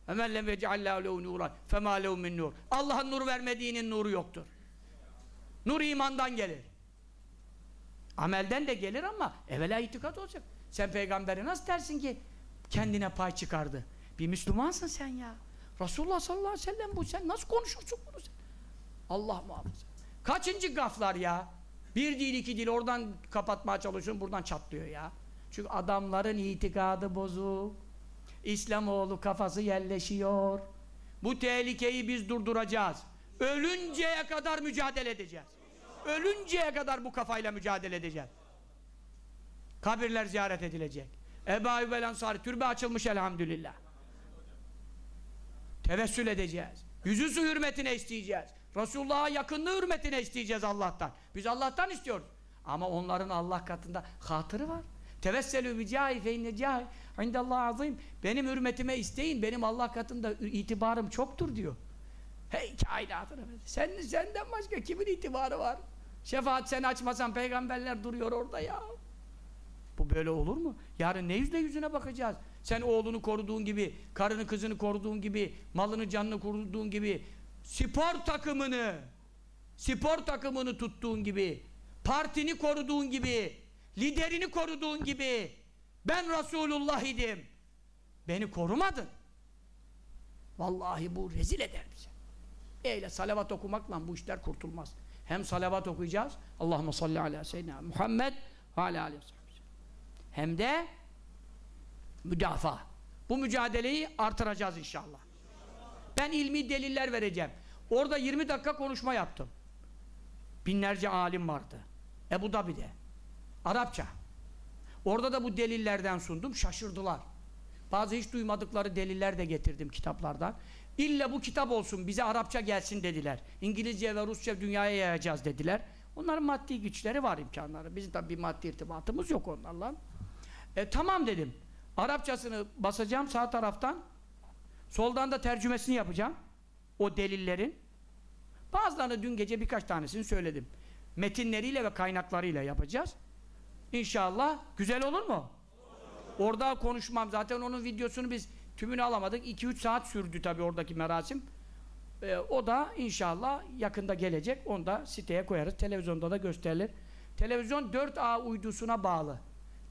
Hemen lem yec'allâhu lehu nûran femâ lehu min nur. Allah'ın nur vermediğinin nuru yoktur. Nur imandan gelir. Amelden de gelir ama evvela itikat olacak. Sen peygamberi nasıl dersin ki kendine pay çıkardı? Bir Müslümansın sen ya. Resulullah sallallahu aleyhi ve sellem bu. Sen nasıl konuşursun bunu sen? Allah muhafaza. Kaçıncı gaflar ya? Bir değil iki değil oradan kapatmaya çalışıyorsun buradan çatlıyor ya. Çünkü adamların itikadı bozuk. İslamoğlu kafası yerleşiyor. Bu tehlikeyi biz durduracağız. Ölünceye kadar mücadele edeceğiz. Ölünceye kadar bu kafayla mücadele edeceğiz. Kabirler ziyaret edilecek. Ebu Ayyub Ansari türbe açılmış elhamdülillah. Tevessül edeceğiz. Yüzüsü hürmetine isteyeceğiz. Resulullah'a yakınlığı hürmetine isteyeceğiz Allah'tan. Biz Allah'tan istiyoruz. Ama onların Allah katında hatırı var. Tevesselü bi cahi fe indallah azim. Benim hürmetime isteyin. Benim Allah katında itibarım çoktur diyor. Hey kainatın efendim. Sen, senden başka kimin itibarı var? Şefaat sen açmasan peygamberler duruyor orada ya. Bu böyle olur mu? Yarın ne yüzle yüzüne bakacağız? Sen oğlunu koruduğun gibi, karını kızını koruduğun gibi, malını canını koruduğun gibi, spor takımını, spor takımını tuttuğun gibi, partini koruduğun gibi, liderini koruduğun gibi, ben Resulullah idim. Beni korumadın. Vallahi bu rezil eder bize. Eyle salavat okumakla bu işler kurtulmaz. Hem salavat okuyacağız. Allahumme salli ala seyyidina Muhammed ve ala aleyhi. Hem de müdafaa. Bu mücadeleyi artıracağız inşallah. Ben ilmi deliller vereceğim. Orada 20 dakika konuşma yaptım. Binlerce alim vardı. Ebu Dabi'de. Arapça. Orada da bu delillerden sundum. Şaşırdılar. Bazı hiç duymadıkları deliller de getirdim kitaplardan. İlla bu kitap olsun, bize Arapça gelsin dediler. İngilizce ve Rusça dünyaya yayacağız dediler. Onların maddi güçleri var imkanları. Bizim tabi bir maddi irtibatımız yok onlarla. E, tamam dedim. Arapçasını basacağım sağ taraftan. Soldan da tercümesini yapacağım. O delillerin. Bazılarını dün gece birkaç tanesini söyledim. Metinleriyle ve kaynaklarıyla yapacağız. İnşallah güzel olur mu? Orada konuşmam. Zaten onun videosunu biz tümünü alamadık. 2-3 saat sürdü tabii oradaki merasim. Ee, o da inşallah yakında gelecek. Onu da siteye koyarız. Televizyonda da gösterilir. Televizyon 4A uydusuna bağlı.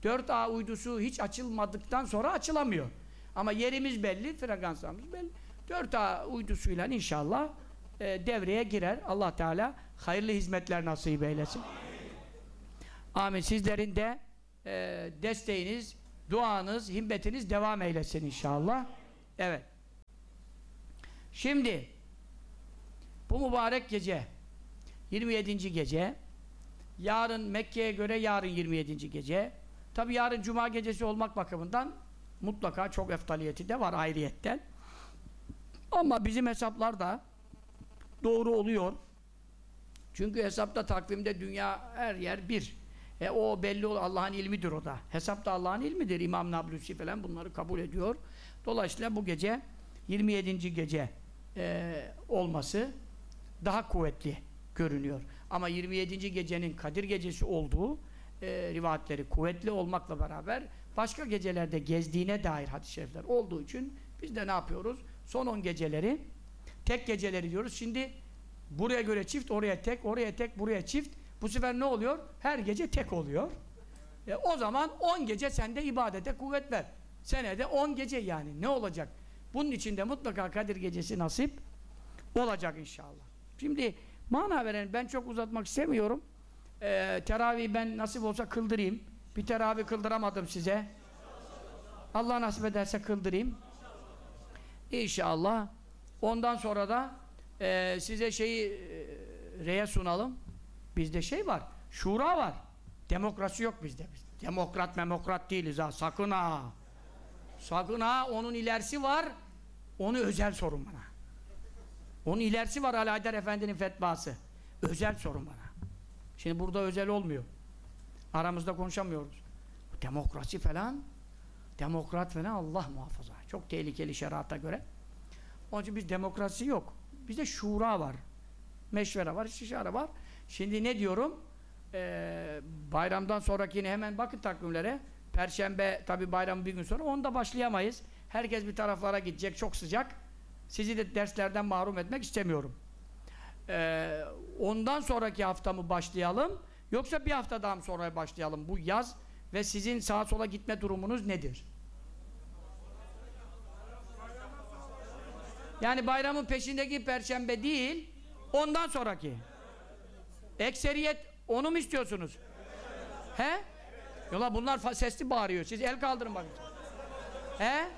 4A uydusu hiç açılmadıktan sonra açılamıyor. Ama yerimiz belli, frekanslarımız belli. 4A uydusuyla inşallah e, devreye girer. Allah Teala hayırlı hizmetler nasip eylesin. Amin. Sizlerin de e, desteğiniz, duanız, himmetiniz devam eylesin inşallah. Evet. Şimdi bu mübarek gece 27. gece yarın Mekke'ye göre yarın 27. gece tabi yarın Cuma gecesi olmak bakımından mutlaka çok eftaliyeti de var ayrıyetten ama bizim hesaplarda doğru oluyor çünkü hesapta takvimde dünya her yer bir E o belli ol Allah'ın ilmidir o da. Hesap da Allah'ın ilmidir. İmam Nablusi falan bunları kabul ediyor. Dolayısıyla bu gece 27. gece e, olması daha kuvvetli görünüyor. Ama 27. gecenin Kadir gecesi olduğu e, rivayetleri kuvvetli olmakla beraber başka gecelerde gezdiğine dair hadis-i şerifler olduğu için biz de ne yapıyoruz? Son 10 geceleri tek geceleri diyoruz. Şimdi buraya göre çift, oraya tek, oraya tek, buraya çift. Bu sefer ne oluyor? Her gece tek oluyor. E, o zaman 10 gece sende ibadete kuvvet ver. Senede 10 gece yani. Ne olacak? Bunun içinde mutlaka Kadir gecesi nasip olacak inşallah. Şimdi mana veren ben çok uzatmak istemiyorum. Ee, teravih ben nasip olsa kıldırayım. Bir teravih kıldıramadım size. Allah nasip ederse kıldırayım. İnşallah. Ondan sonra da e, size şeyi e, reye sunalım. Bizde şey var. Şura var. Demokrasi yok bizde. Biz Demokrat memokrat değiliz ha. Sakın ha. Sakın ha. Onun ilerisi var. Onu özel sorun bana. Onun ilerisi var Ali Haydar Efendi'nin fetvası. Özel sorun bana. Şimdi burada özel olmuyor. Aramızda konuşamıyoruz. Demokrasi falan demokrat falan Allah muhafaza. Çok tehlikeli şerata göre. Onun için biz demokrasi yok. Bizde şura var. Meşvere var, istişare var. Şimdi ne diyorum? Ee, bayramdan sonraki yine hemen bakın takvimlere. Perşembe tabi bayram bir gün sonra onda başlayamayız. Herkes bir taraflara gidecek. Çok sıcak. Sizi de derslerden mahrum etmek istemiyorum. Ee, ondan sonraki hafta mı başlayalım? Yoksa bir hafta daha mı sonra başlayalım? Bu yaz ve sizin sağa sola gitme durumunuz nedir? Yani bayramın peşindeki perşembe değil, ondan sonraki. Ekseriyet onu mu istiyorsunuz? He? Yola bunlar sesli bağırıyor. Siz el kaldırın bakın. He?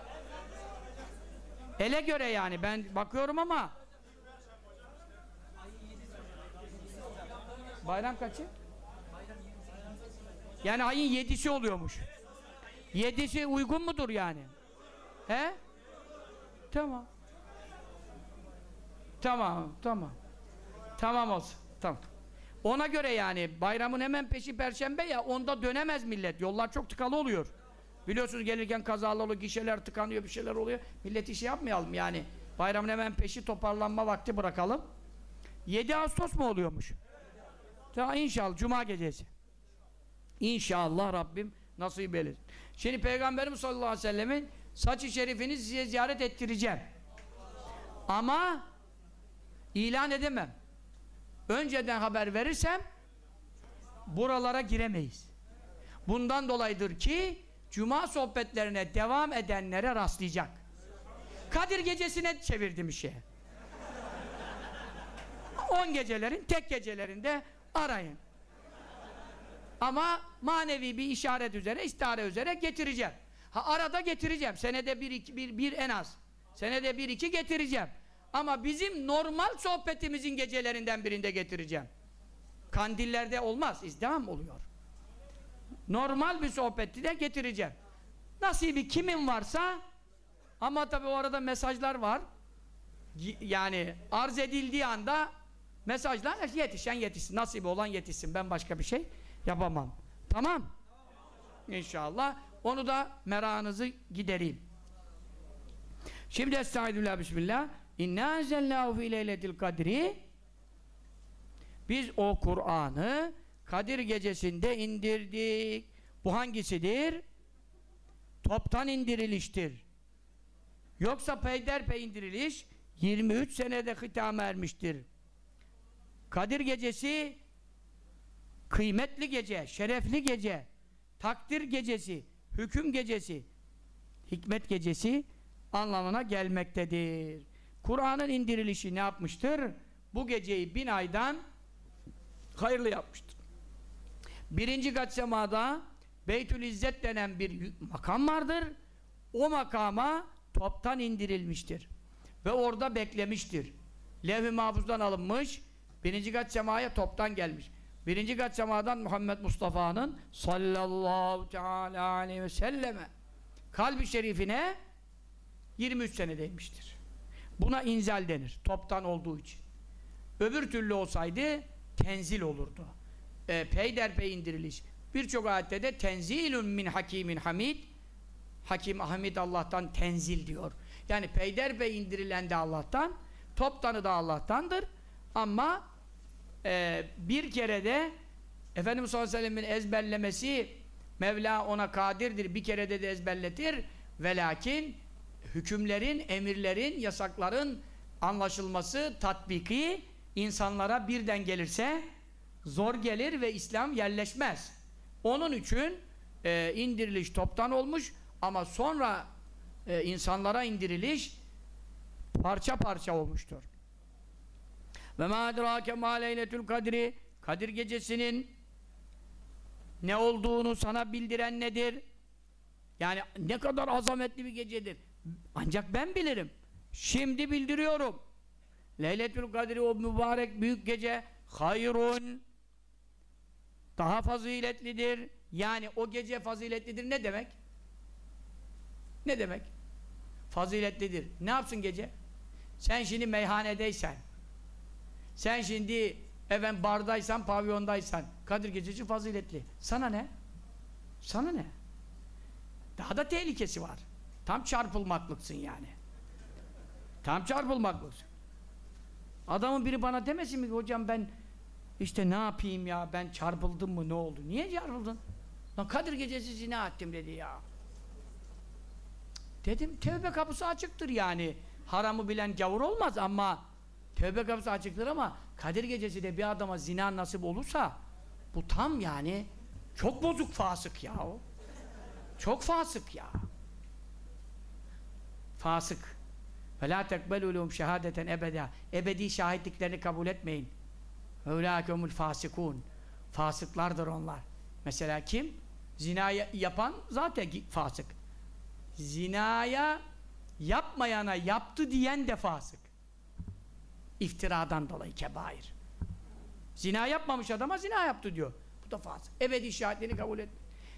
Ele göre yani ben bakıyorum ama Bayram kaçı? Yani ayın yedisi oluyormuş. Yedisi uygun mudur yani? He? Tamam. Tamam, tamam. Tamam olsun. Tamam. Ona göre yani bayramın hemen peşi perşembe ya onda dönemez millet. Yollar çok tıkalı oluyor. Biliyorsunuz gelirken kazalı oluyor, gişeler tıkanıyor, bir şeyler oluyor. Millet işi yapmayalım yani. Bayramın hemen peşi toparlanma vakti bırakalım. 7 Ağustos mu oluyormuş? Tamam inşallah Cuma gecesi. İnşallah Rabbim nasip eylesin. Şimdi Peygamberimiz sallallahu aleyhi ve sellemin saçı şerifini size ziyaret ettireceğim. Ama ilan edemem. Önceden haber verirsem buralara giremeyiz. Bundan dolayıdır ki Cuma sohbetlerine devam edenlere rastlayacak. Kadir gecesine çevirdim işi. 10 gecelerin tek gecelerinde arayın. Ama manevi bir işaret üzere, istihare üzere getireceğim. Ha arada getireceğim. Senede bir, iki, bir, bir en az. Senede bir, iki getireceğim. Ama bizim normal sohbetimizin gecelerinden birinde getireceğim. Kandillerde olmaz, izdiham oluyor. Normal bir sohbeti de getireceğim. Nasibi kimin varsa ama tabi o arada mesajlar var. Yani arz edildiği anda mesajlar yetişen yetişsin. Nasibi olan yetişsin. Ben başka bir şey yapamam. Tamam. İnşallah. Onu da merakınızı gidereyim. Şimdi Estağfirullah Bismillah. İnna enzelnâhu fî leyletil kadri Biz o Kur'an'ı Kadir gecesinde indirdik. Bu hangisidir? Toptan indiriliştir. Yoksa peyderpey indiriliş 23 senede hitama ermiştir. Kadir gecesi kıymetli gece, şerefli gece, takdir gecesi, hüküm gecesi, hikmet gecesi anlamına gelmektedir. Kur'an'ın indirilişi ne yapmıştır? Bu geceyi bin aydan hayırlı yapmıştır. Birinci kat semada Beytül İzzet denen bir makam vardır. O makama toptan indirilmiştir. Ve orada beklemiştir. Levh-i mahfuzdan alınmış, birinci kat semaya toptan gelmiş. Birinci kat semadan Muhammed Mustafa'nın sallallahu teala aleyhi ve selleme kalbi şerifine 23 senedeymiştir. Buna inzal denir. Toptan olduğu için. Öbür türlü olsaydı tenzil olurdu. E, peyderpey indiriliş. Birçok ayette de tenzilun min hakimin hamid. Hakim Hamid Allah'tan tenzil diyor. Yani peyderpey indirilen de Allah'tan, toptanı da Allah'tandır. Ama e, bir kere de Efendimiz sallallahu aleyhi ve sellem'in ezberlemesi Mevla ona kadirdir. Bir kere de, de ezberletir. Ve lakin hükümlerin, emirlerin, yasakların anlaşılması, tatbiki insanlara birden gelirse zor gelir ve İslam yerleşmez. Onun için e, indiriliş toptan olmuş ama sonra e, insanlara indiriliş parça parça olmuştur. Ve ma edrake ma leyletül kadri Kadir gecesinin ne olduğunu sana bildiren nedir? Yani ne kadar azametli bir gecedir. Ancak ben bilirim. Şimdi bildiriyorum. Leyletül Kadri o mübarek büyük gece hayrun daha faziletlidir. Yani o gece faziletlidir ne demek? Ne demek? Faziletlidir. Ne yapsın gece? Sen şimdi meyhanedeysen sen şimdi efendim bardaysan, pavyondaysan Kadir gecesi faziletli. Sana ne? Sana ne? Daha da tehlikesi var. Tam çarpılmaklıksın yani. Tam çarpılmaklıksın. Adamın biri bana demesin mi ki hocam ben işte ne yapayım ya ben çarpıldım mı ne oldu? Niye çarpıldın? Lan Kadir gecesi zina ettim dedi ya. Dedim tevbe kapısı açıktır yani. Haramı bilen gavur olmaz ama tevbe kapısı açıktır ama Kadir gecesi de bir adama zina nasip olursa bu tam yani çok bozuk fasık ya o. Çok fasık ya. Fasık. Ve la tekbelûlûm şehâdeten ebeda. Ebedi şahitliklerini kabul etmeyin. Eulâkemul fasikûn. Fasıklardır onlar. Mesela kim? Zina yapan zaten fasık. Zinaya yapmayana yaptı diyen de fasık. İftiradan dolayı kebair. Zina yapmamış adama zina yaptı diyor. Bu da fasık. Ebedi şahitliğini kabul et.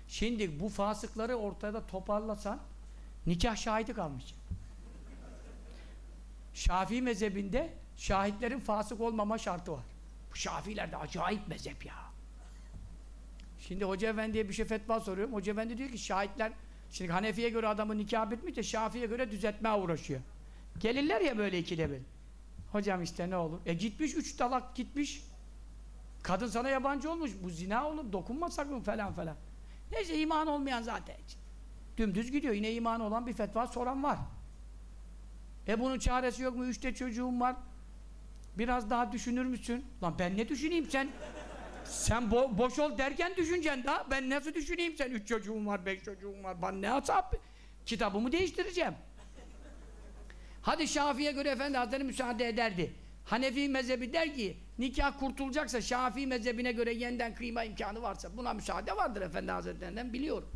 Şimdi bu fasıkları ortada toparlasan nikah şahidi kalmış. Şafii mezhebinde şahitlerin fasık olmama şartı var. Bu Şafiilerde acayip mezhep ya. Şimdi Hoca Efendi'ye bir şey fetva soruyorum. Hoca Efendi diyor ki şahitler şimdi Hanefi'ye göre adamın nikah bitmiş de Şafii'ye göre düzeltmeye uğraşıyor. Gelirler ya böyle ikide bir. Hocam işte ne olur? E gitmiş üç talak gitmiş. Kadın sana yabancı olmuş. Bu zina olur. Dokunmasak mı falan falan. Neyse iman olmayan zaten. Dümdüz gidiyor. Yine iman olan bir fetva soran var. E bunun çaresi yok mu? Üçte çocuğum var. Biraz daha düşünür müsün? Lan ben ne düşüneyim sen? Sen bo boş ol derken düşüneceksin daha. Ben nasıl düşüneyim sen? Üç çocuğum var, beş çocuğum var. Ben ne asap? Kitabımı değiştireceğim. Hadi Şafii'ye göre Efendi Hazretleri müsaade ederdi. Hanefi mezhebi der ki nikah kurtulacaksa Şafii mezhebine göre yeniden kıyma imkanı varsa buna müsaade vardır Efendi Hazretlerinden biliyorum.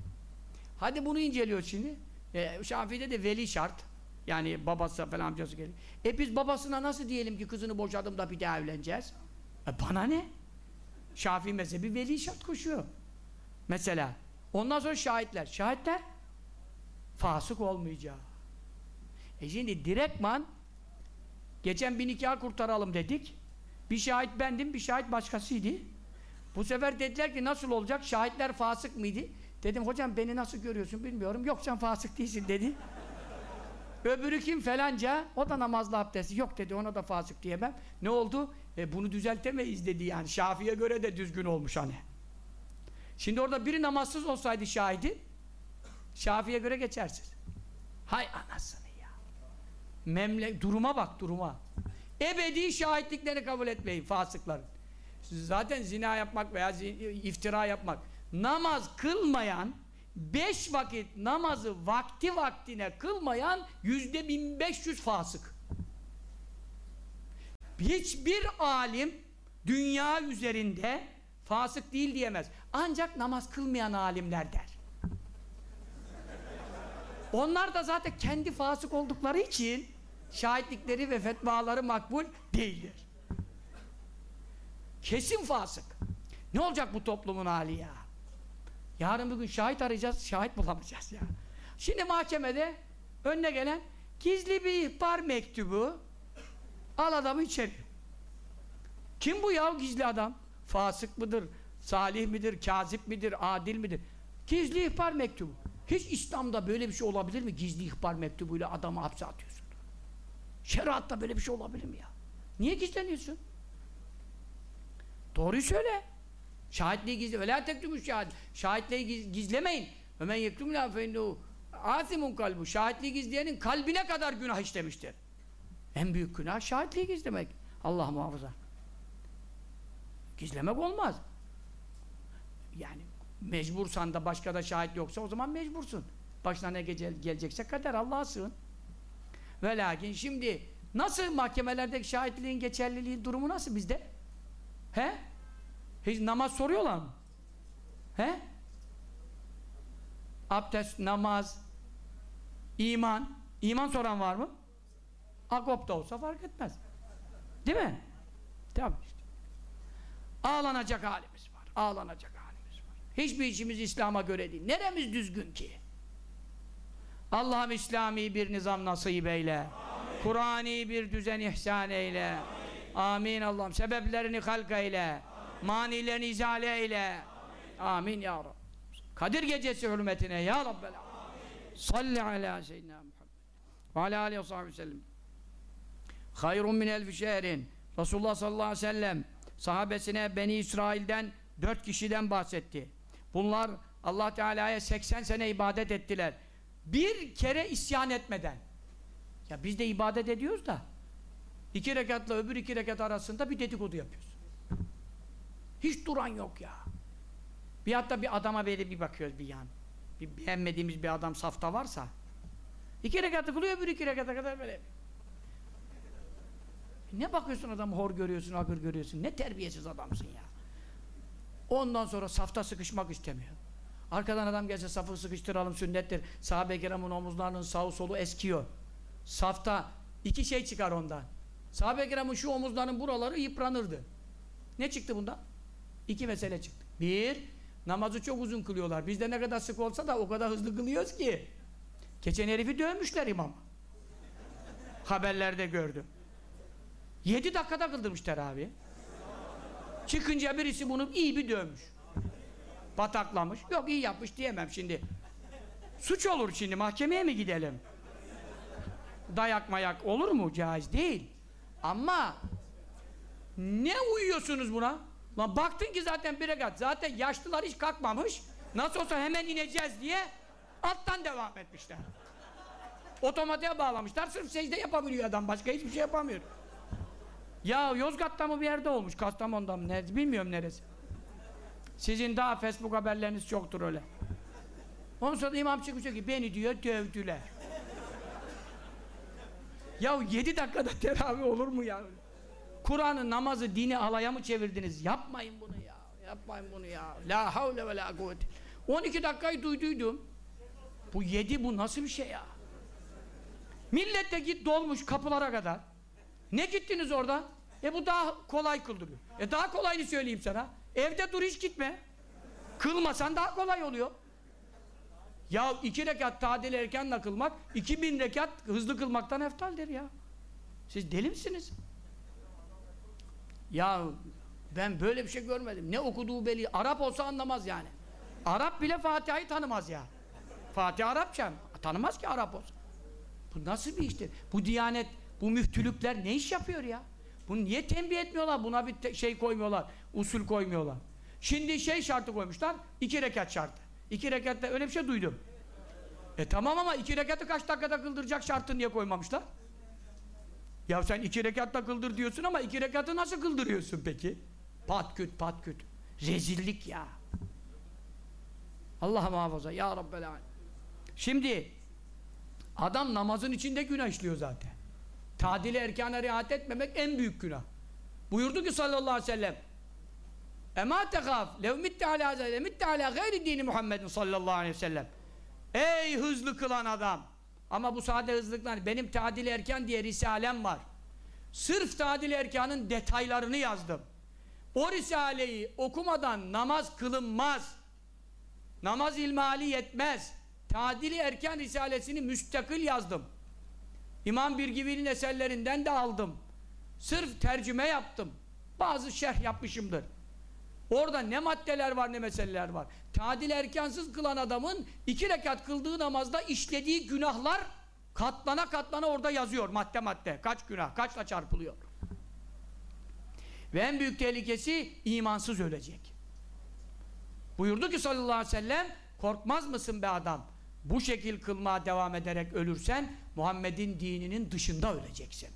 Hadi bunu inceliyor şimdi. E, Şafii'de de veli şart. Yani babası falan amcası geliyor. E biz babasına nasıl diyelim ki kızını boşadım da bir daha evleneceğiz? E bana ne? Şafii mezhebi veli şart koşuyor. Mesela. Ondan sonra şahitler. Şahitler fasık olmayacak. E şimdi direktman geçen bir nikah kurtaralım dedik. Bir şahit bendim, bir şahit başkasıydı. Bu sefer dediler ki nasıl olacak? Şahitler fasık mıydı? Dedim hocam beni nasıl görüyorsun bilmiyorum. Yok sen fasık değilsin dedi. Öbürü kim falanca? O da namazlı abdesti. Yok dedi ona da fasık diyemem. Ne oldu? E bunu düzeltemeyiz dedi yani. Şafi'ye göre de düzgün olmuş hani. Şimdi orada biri namazsız olsaydı şahidi Şafi'ye göre geçersiz. Hay anasını ya. Memle duruma bak duruma. Ebedi şahitlikleri kabul etmeyin fasıkların. Zaten zina yapmak veya iftira yapmak. Namaz kılmayan beş vakit namazı vakti vaktine kılmayan yüzde 1500 fasık. Hiçbir alim dünya üzerinde fasık değil diyemez. Ancak namaz kılmayan alimler der. Onlar da zaten kendi fasık oldukları için şahitlikleri ve fetvaları makbul değildir. Kesin fasık. Ne olacak bu toplumun hali ya? Yarın bir gün şahit arayacağız, şahit bulamayacağız ya. Şimdi mahkemede önüne gelen gizli bir ihbar mektubu al adamı içeri. Kim bu ya gizli adam? Fasık mıdır? salih midir, kazip midir, adil midir? Gizli ihbar mektubu. Hiç İslam'da böyle bir şey olabilir mi? Gizli ihbar mektubuyla adamı hapse atıyorsun. Şeriatta böyle bir şey olabilir mi ya? Niye gizleniyorsun? Doğruyu söyle. Şahitliği gizle. Ve la tektümüş şahit. Şahitliği giz, gizlemeyin. Ömen yektum la feinnehu asimun kalbu. Şahitliği gizleyenin kalbine kadar günah işlemiştir. En büyük günah şahitliği gizlemek. Allah muhafaza. Gizlemek olmaz. Yani mecbursan da başka da şahit yoksa o zaman mecbursun. Başına ne gece, gelecekse kader Allah'a sığın. Ve lakin şimdi nasıl mahkemelerdeki şahitliğin geçerliliği durumu nasıl bizde? He? Hiç namaz soruyorlar mı? He? Abdest, namaz, iman. İman soran var mı? Agop da olsa fark etmez. Değil mi? Tabii işte. Ağlanacak halimiz var. Ağlanacak halimiz var. Hiçbir işimiz İslam'a göre değil. Neremiz düzgün ki? Allah'ım İslami bir nizam nasip eyle. Kur'ani bir düzen ihsan eyle. Amin, Allah'ım. Sebeplerini halk eyle. Manilerini izale eyle. Amin, ya Rabbi. Kadir gecesi hürmetine ya Rabbel alemin. Salli ala seyyidina Muhammed. Ve ala aleyhi ve sahibi sellem. Hayrun min elfi şehrin. Resulullah sallallahu aleyhi ve sellem sahabesine Beni İsrail'den dört kişiden bahsetti. Bunlar Allah Teala'ya 80 sene ibadet ettiler. Bir kere isyan etmeden. Ya biz de ibadet ediyoruz da iki rekatla öbür iki rekat arasında bir dedikodu yapıyoruz. Hiç duran yok ya. Bir hatta bir adama böyle bir bakıyoruz bir yan. Bir beğenmediğimiz bir adam safta varsa iki rekatı kılıyor öbür iki rekata kadar böyle ne bakıyorsun adam hor görüyorsun, agır görüyorsun. Ne terbiyesiz adamsın ya. Ondan sonra safta sıkışmak istemiyor. Arkadan adam gelse safı sıkıştıralım sünnettir. Sahabe-i kiramın omuzlarının sağı solu eskiyor. Safta iki şey çıkar ondan. Sahabe-i kiramın şu omuzlarının buraları yıpranırdı. Ne çıktı bundan? İki mesele çıktı. Bir, namazı çok uzun kılıyorlar. Bizde ne kadar sık olsa da o kadar hızlı kılıyoruz ki. Geçen herifi dövmüşler imam. Haberlerde gördüm. Yedi dakikada kıldırmış teravih. Çıkınca birisi bunu iyi bir dövmüş. Bataklamış. Yok iyi yapmış diyemem şimdi. Suç olur şimdi mahkemeye mi gidelim? Dayak mayak olur mu? Caiz değil. Ama ne uyuyorsunuz buna? Lan baktın ki zaten bir rekat. Zaten yaşlılar hiç kalkmamış. Nasıl olsa hemen ineceğiz diye alttan devam etmişler. Otomatiğe bağlamışlar. Sırf secde yapabiliyor adam. Başka hiçbir şey yapamıyor. Ya Yozgat'ta mı bir yerde olmuş? Kastamonu'da mı? Nerede? Bilmiyorum neresi. Sizin daha Facebook haberleriniz çoktur öyle. Ondan sonra imam çıkmış ki beni diyor dövdüler. ya yedi dakikada teravih olur mu ya? Kur'an'ı, namazı, dini alaya mı çevirdiniz? Yapmayın bunu ya. Yapmayın bunu ya. La havle ve la kuvvete. 12 dakikayı duyduydum. Bu yedi bu nasıl bir şey ya? Millet de git dolmuş kapılara kadar. Ne gittiniz orada? E bu daha kolay kıldırıyor. E daha kolayını söyleyeyim sana. Evde dur hiç gitme. Kılmasan daha kolay oluyor. Ya iki rekat tadil erkenle kılmak, iki bin rekat hızlı kılmaktan eftaldir ya. Siz deli misiniz? Ya ben böyle bir şey görmedim. Ne okuduğu belli. Arap olsa anlamaz yani. Arap bile Fatiha'yı tanımaz ya. Fatih Arapça. Tanımaz ki Arap olsa. Bu nasıl bir iştir? Bu diyanet, bu müftülükler ne iş yapıyor ya? Bunu niye tembih etmiyorlar? Buna bir şey koymuyorlar. Usul koymuyorlar. Şimdi şey şartı koymuşlar. iki rekat şartı. İki rekatta öyle bir şey duydum. E tamam ama iki rekatı kaç dakikada kıldıracak şartını niye koymamışlar? Ya sen iki rekatta kıldır diyorsun ama iki rekatı nasıl kıldırıyorsun peki? Pat küt pat küt. Rezillik ya. Allah muhafaza ya Rabbel alem. Şimdi adam namazın içinde günah işliyor zaten. Tadili erkana riayet etmemek en büyük günah. Buyurdu ki sallallahu aleyhi ve sellem Ema tekaf lev mitte ala zeyde mitte ala gayri dini Muhammedin sallallahu aleyhi ve sellem Ey hızlı kılan adam ama bu sade hızlıklar benim tadil erken diye risalem var. Sırf tadil erkanın detaylarını yazdım. O risaleyi okumadan namaz kılınmaz. Namaz ilmali yetmez. Tadili erken risalesini müstakil yazdım. İmam Birgivi'nin eserlerinden de aldım. Sırf tercüme yaptım. Bazı şerh yapmışımdır. Orada ne maddeler var ne meseleler var. Tadil erkansız kılan adamın iki rekat kıldığı namazda işlediği günahlar katlana katlana orada yazıyor madde madde. Kaç günah, kaçla çarpılıyor. Ve en büyük tehlikesi imansız ölecek. Buyurdu ki sallallahu aleyhi ve sellem korkmaz mısın be adam? Bu şekil kılmaya devam ederek ölürsen Muhammed'in dininin dışında öleceksin.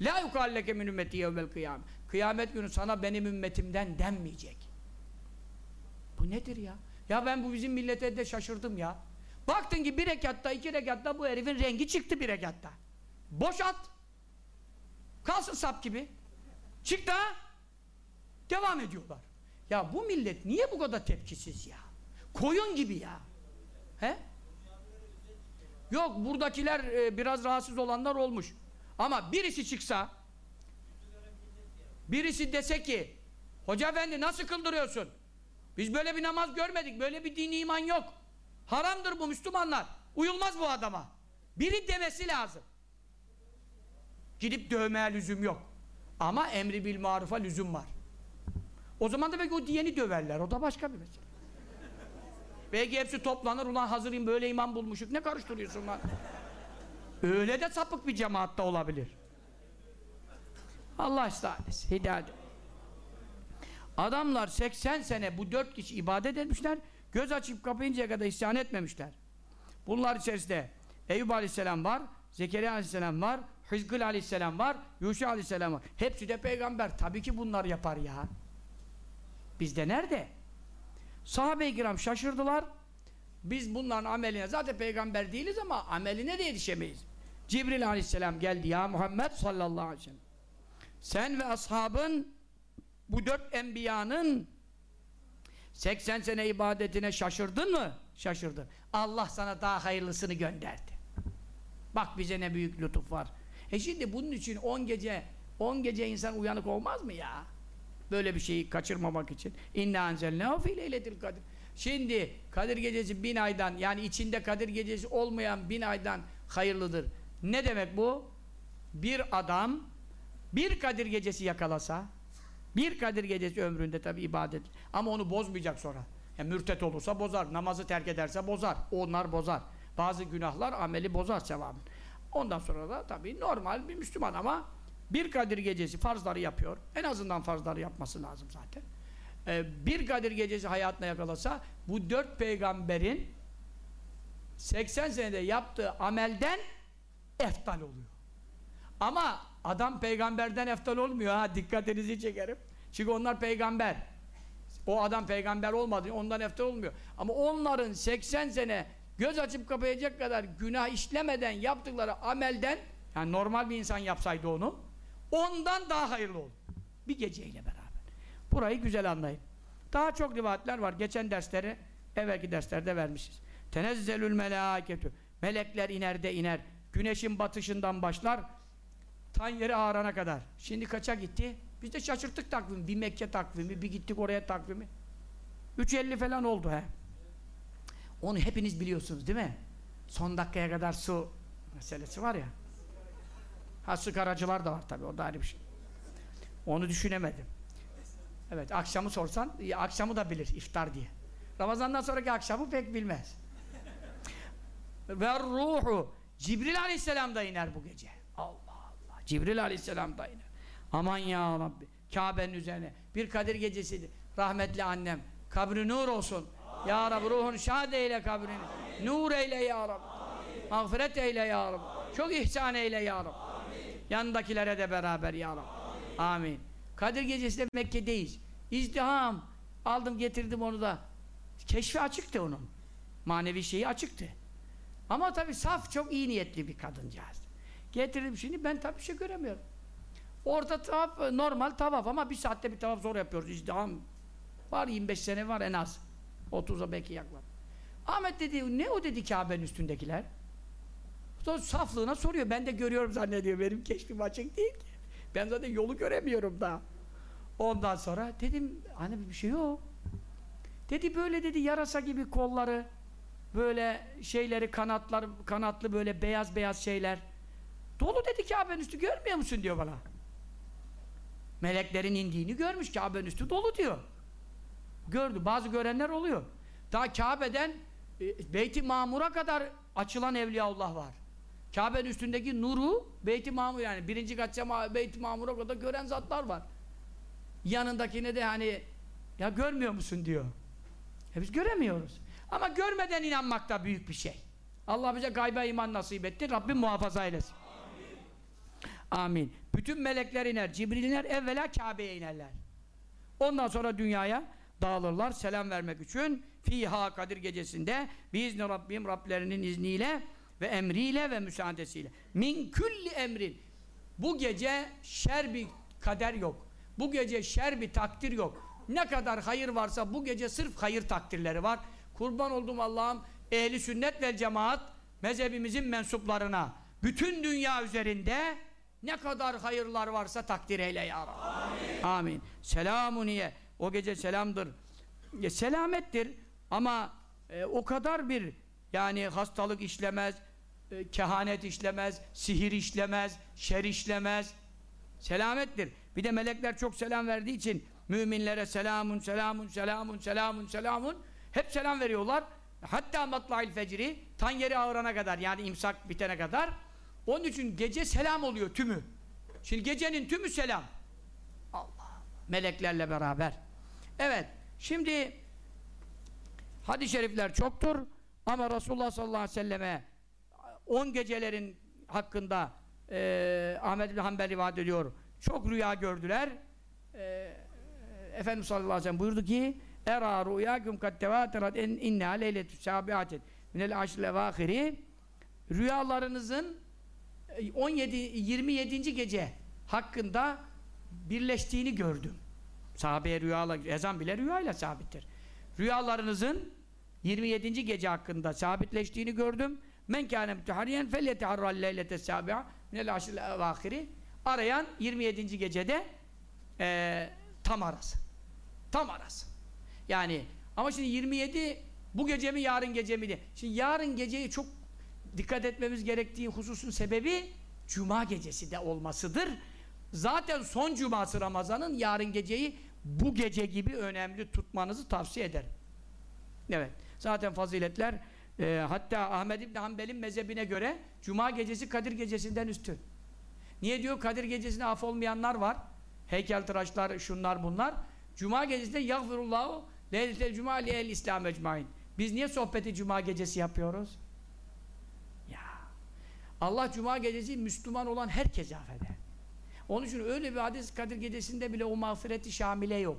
La yukalleke min ümmeti yevmel kıyamet. Kıyamet günü sana benim ümmetimden denmeyecek. Bu nedir ya? Ya ben bu bizim millete de şaşırdım ya. Baktın ki bir rekatta, iki rekatta bu herifin rengi çıktı bir rekatta. Boşalt. Kalsın sap gibi. Çıktı ha? Devam ediyorlar. Ya bu millet niye bu kadar tepkisiz ya? Koyun gibi ya. He? Yok buradakiler e, biraz rahatsız olanlar olmuş. Ama birisi çıksa birisi dese ki Hoca efendi nasıl kıldırıyorsun? Biz böyle bir namaz görmedik. Böyle bir dini iman yok. Haramdır bu Müslümanlar. Uyulmaz bu adama. Biri demesi lazım. Gidip dövmeye lüzum yok. Ama emri bil marufa lüzum var. O zaman da belki o diyeni döverler. O da başka bir mesele. Belki hepsi toplanır. Ulan hazırım böyle imam bulmuşuk. Ne karıştırıyorsun lan? Öyle de sapık bir cemaatta olabilir. Allah etsin. Hidayet. Adamlar 80 sene bu dört kişi ibadet etmişler. Göz açıp kapayıncaya kadar isyan etmemişler. Bunlar içerisinde Eyüp Aleyhisselam var, Zekeriya Aleyhisselam var, Hızgıl Aleyhisselam var, Yuşa Aleyhisselam var. Hepsi de peygamber. Tabii ki bunlar yapar ya. Bizde nerede? Sahabe-i kiram şaşırdılar. Biz bunların ameline zaten peygamber değiliz ama ameline de yetişemeyiz. Cibril aleyhisselam geldi ya Muhammed sallallahu aleyhi ve sellem. Sen ve ashabın bu dört enbiyanın 80 sene ibadetine şaşırdın mı? Şaşırdın. Allah sana daha hayırlısını gönderdi. Bak bize ne büyük lütuf var. E şimdi bunun için 10 gece 10 gece insan uyanık olmaz mı ya? Böyle bir şeyi kaçırmamak için. İnna enzelnehu fi leyletil kadir. Şimdi Kadir gecesi bin aydan yani içinde Kadir gecesi olmayan bin aydan hayırlıdır. Ne demek bu? Bir adam bir Kadir gecesi yakalasa bir Kadir gecesi ömründe tabi ibadet ama onu bozmayacak sonra. Yani mürtet olursa bozar, namazı terk ederse bozar. Onlar bozar. Bazı günahlar ameli bozar sevabın. Ondan sonra da tabi normal bir Müslüman ama bir Kadir gecesi farzları yapıyor. En azından farzları yapması lazım zaten. Ee, bir Kadir gecesi hayatına yakalasa bu dört peygamberin 80 senede yaptığı amelden eftal oluyor. Ama adam peygamberden eftal olmuyor ha dikkatinizi çekerim. Çünkü onlar peygamber. O adam peygamber olmadı ondan eftal olmuyor. Ama onların 80 sene göz açıp kapayacak kadar günah işlemeden yaptıkları amelden yani normal bir insan yapsaydı onu ondan daha hayırlı olur. Bir geceyle beraber. Burayı güzel anlayın. Daha çok rivayetler var. Geçen dersleri evvelki derslerde vermişiz. Tenezzelül melâketü. Melekler iner de iner. Güneşin batışından başlar tan yeri ağarana kadar. Şimdi kaça gitti? Biz de şaşırttık takvimi. Bir Mekke takvimi, bir gittik oraya takvimi. 3.50 falan oldu he. Onu hepiniz biliyorsunuz değil mi? Son dakikaya kadar su meselesi var ya. Ha sıkaracılar da var tabii. O da ayrı bir şey. Onu düşünemedim. Evet akşamı sorsan ya, akşamı da bilir iftar diye. Ramazandan sonraki akşamı pek bilmez. Ve ruhu Cibril aleyhisselam da iner bu gece. Allah. Cibril aleyhisselam da iner. Aman ya Rabbi. Kabe'nin üzerine. Bir Kadir gecesidir. Rahmetli annem. Kabri nur olsun. Amin. Ya Rabbi ruhun şad eyle kabrini. Amin. Nur eyle ya Rabbi. Amin. Mağfiret eyle ya Rabbi. Amin. Çok ihsan eyle ya Rabbi. Amin. Yanındakilere de beraber ya Rabbi. Amin. Amin. Kadir gecesinde Mekke'deyiz. İzdiham. Aldım getirdim onu da. Keşfi açıktı onun. Manevi şeyi açıktı. Ama tabii saf çok iyi niyetli bir kadıncağız. Getirdim şimdi ben tabii bir şey göremiyorum. Orada tavaf normal tavaf ama bir saatte bir tavaf zor yapıyoruz. İzdiham var 25 sene var en az. 30'a belki yaklar. Ahmet dedi ne o dedi Kabe'nin üstündekiler? O saflığına soruyor. Ben de görüyorum zannediyor. Benim keşfim açık değil ki. Ben zaten yolu göremiyorum daha. Ondan sonra dedim hani bir şey yok. Dedi böyle dedi yarasa gibi kolları böyle şeyleri kanatlar kanatlı böyle beyaz beyaz şeyler. Dolu dedi Kabe'nin üstü görmüyor musun diyor bana. Meleklerin indiğini görmüş. Kabe'nin üstü dolu diyor. Gördü. Bazı görenler oluyor. Daha Kabe'den e, Beyt-i Mamur'a kadar açılan Evliyaullah var. Kabe'nin üstündeki nuru Beyt-i Mamur yani birinci katça Beyt-i Mamur'a kadar gören zatlar var. Yanındakine de hani ya görmüyor musun diyor. E biz göremiyoruz. Ama görmeden inanmak da büyük bir şey. Allah bize gaybe iman nasip etti. Rabbim muhafaza eylesin. Amin. Bütün melekler iner. Cibril iner. Evvela Kabe'ye inerler. Ondan sonra dünyaya dağılırlar selam vermek için. Fiha Kadir gecesinde biizni Rabbim Rablerinin izniyle ve emriyle ve müsaadesiyle. Min külli emrin. Bu gece şer bir kader yok. Bu gece şer bir takdir yok. Ne kadar hayır varsa bu gece sırf hayır takdirleri var. Kurban oldum Allah'ım ehli sünnet ve cemaat mezhebimizin mensuplarına bütün dünya üzerinde ne kadar hayırlar varsa takdir eyle ya Rabbi. Amin. Amin. Selamuniye. O gece selamdır. E, selamettir ama e, o kadar bir yani hastalık işlemez, e, kehanet işlemez, sihir işlemez, şer işlemez. Selamettir. Bir de melekler çok selam verdiği için müminlere selamun, selamun, selamun, selamun, selamun hep selam veriyorlar. Hatta matla'il fecri tan yeri ağırana kadar yani imsak bitene kadar onun için gece selam oluyor tümü. Şimdi gecenin tümü selam. Allah. Meleklerle beraber. Evet. Şimdi hadis-i şerifler çoktur ama Resulullah sallallahu aleyhi ve selleme 10 gecelerin hakkında e, Ahmed bin Hanbel rivayet ediyor. Çok rüya gördüler. E, Efendimiz sallallahu aleyhi ve sellem buyurdu ki Era rüyâküm kad tevâterat en innâ leyletü sâbiatin minel aşril evâhiri rüyalarınızın 17 27. gece hakkında birleştiğini gördüm. Sahabeye rüyalar ezan bile rüyayla sabittir. Rüyalarınızın 27. gece hakkında sabitleştiğini gördüm. Men kâne mütehariyen felyeteharral leylete sâbi'a minel aşril evâhiri arayan 27. gecede e, tam arası. Tam arası. Yani ama şimdi 27 bu gece mi yarın gece mi diye. Şimdi yarın geceyi çok dikkat etmemiz gerektiği hususun sebebi Cuma gecesi de olmasıdır. Zaten son cuması Ramazan'ın yarın geceyi bu gece gibi önemli tutmanızı tavsiye ederim. Evet. Zaten faziletler e, hatta Ahmed İbni Hanbel'in mezhebine göre Cuma gecesi Kadir gecesinden üstün. Niye diyor Kadir gecesine af olmayanlar var. Heykeltıraşlar, şunlar bunlar. Cuma gecesinde yagfirullahu leyletel cuma liyel İslam ecmain. Biz niye sohbeti Cuma gecesi yapıyoruz? Allah Cuma gecesi Müslüman olan herkese affeder. Onun için öyle bir hadis Kadir gecesinde bile o mağfireti şamile yok.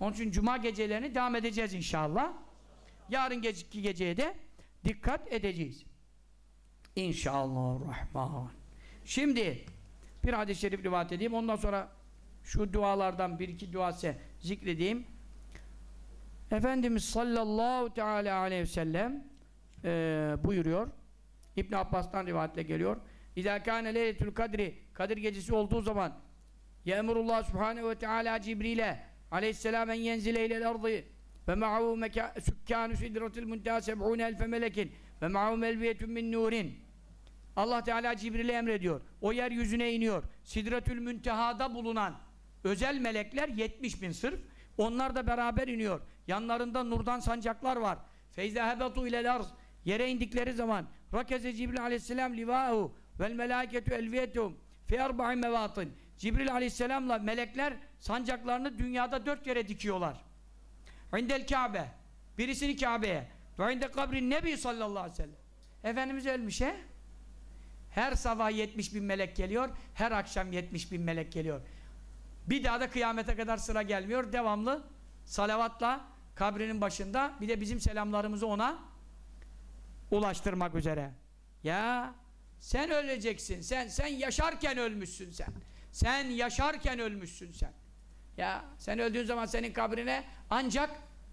Onun için Cuma gecelerini devam edeceğiz inşallah. Yarın geceki geceye de dikkat edeceğiz. İnşallah Rahman. Şimdi bir hadis-i şerif rivayet edeyim. Ondan sonra şu dualardan bir iki dua size zikredeyim. Efendimiz sallallahu teala aleyhi ve sellem e, buyuruyor. İbn Abbas'tan rivayetle geliyor. İzâ kâne leyletül kadri Kadir gecesi olduğu zaman Yemurullah subhanehu ve teala Cibril'e aleyhisselam en yenzile ilel ardı ve ma'ahu sükkânü sidratil munteha seb'ûne elfe melekin ve ma'ahu melviyetun min nurin Allah Teala Cibril'e emrediyor. O yeryüzüne iniyor. Sidretül Münteha'da bulunan özel melekler 70 bin sırf. Onlar da beraber iniyor. Yanlarında nurdan sancaklar var. Feyze hebatu ilel arz. Yere indikleri zaman Rakeze Cibril aleyhisselam livahu vel melâketu elviyetum fi erba'i mevatın. Cibril aleyhisselamla melekler sancaklarını dünyada dört yere dikiyorlar. İndel Kabe. Birisini Kabe'ye. Ve inde kabrin Nebi sallallahu aleyhi ve sellem. Efendimiz ölmüş he? Her sabah 70 bin melek geliyor, her akşam 70 bin melek geliyor. Bir daha da kıyamete kadar sıra gelmiyor. Devamlı salavatla kabrinin başında bir de bizim selamlarımızı ona ulaştırmak üzere. Ya sen öleceksin sen, sen yaşarken ölmüşsün sen. Sen yaşarken ölmüşsün sen. Ya sen öldüğün zaman senin kabrine ancak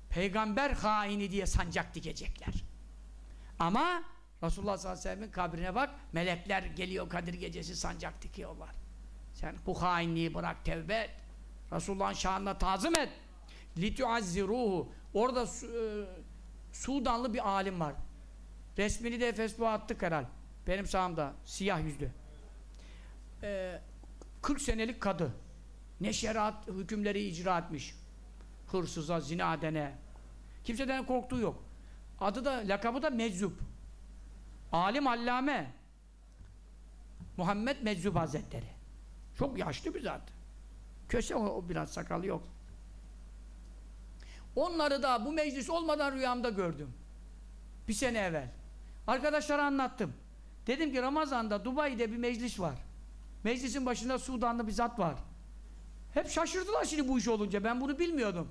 peygamber haini diye sancak dikecekler. Ama Resulullah sallallahu aleyhi ve sellem'in kabrine bak melekler geliyor Kadir gecesi sancak dikiyorlar. Sen bu hainliği bırak tevbe et. Resulullah'ın şanına tazım et. Litüazziruhu. Orada e, Sudanlı bir alim var. Resmini de Facebook'a attık herhal. Benim sağımda, siyah yüzlü. E, 40 senelik kadı. Ne şeriat hükümleri icra etmiş. Hırsıza, zina edene. Kimseden korktuğu yok. Adı da, lakabı da Meczup. Alim allame. Muhammed Meczup Hazretleri. Çok yaşlı bir zat. Köse o, o biraz sakalı yok. Onları da bu meclis olmadan rüyamda gördüm. Bir sene evvel. Arkadaşlara anlattım. Dedim ki Ramazan'da Dubai'de bir meclis var. Meclisin başında Sudanlı bir zat var. Hep şaşırdılar şimdi bu iş olunca. Ben bunu bilmiyordum.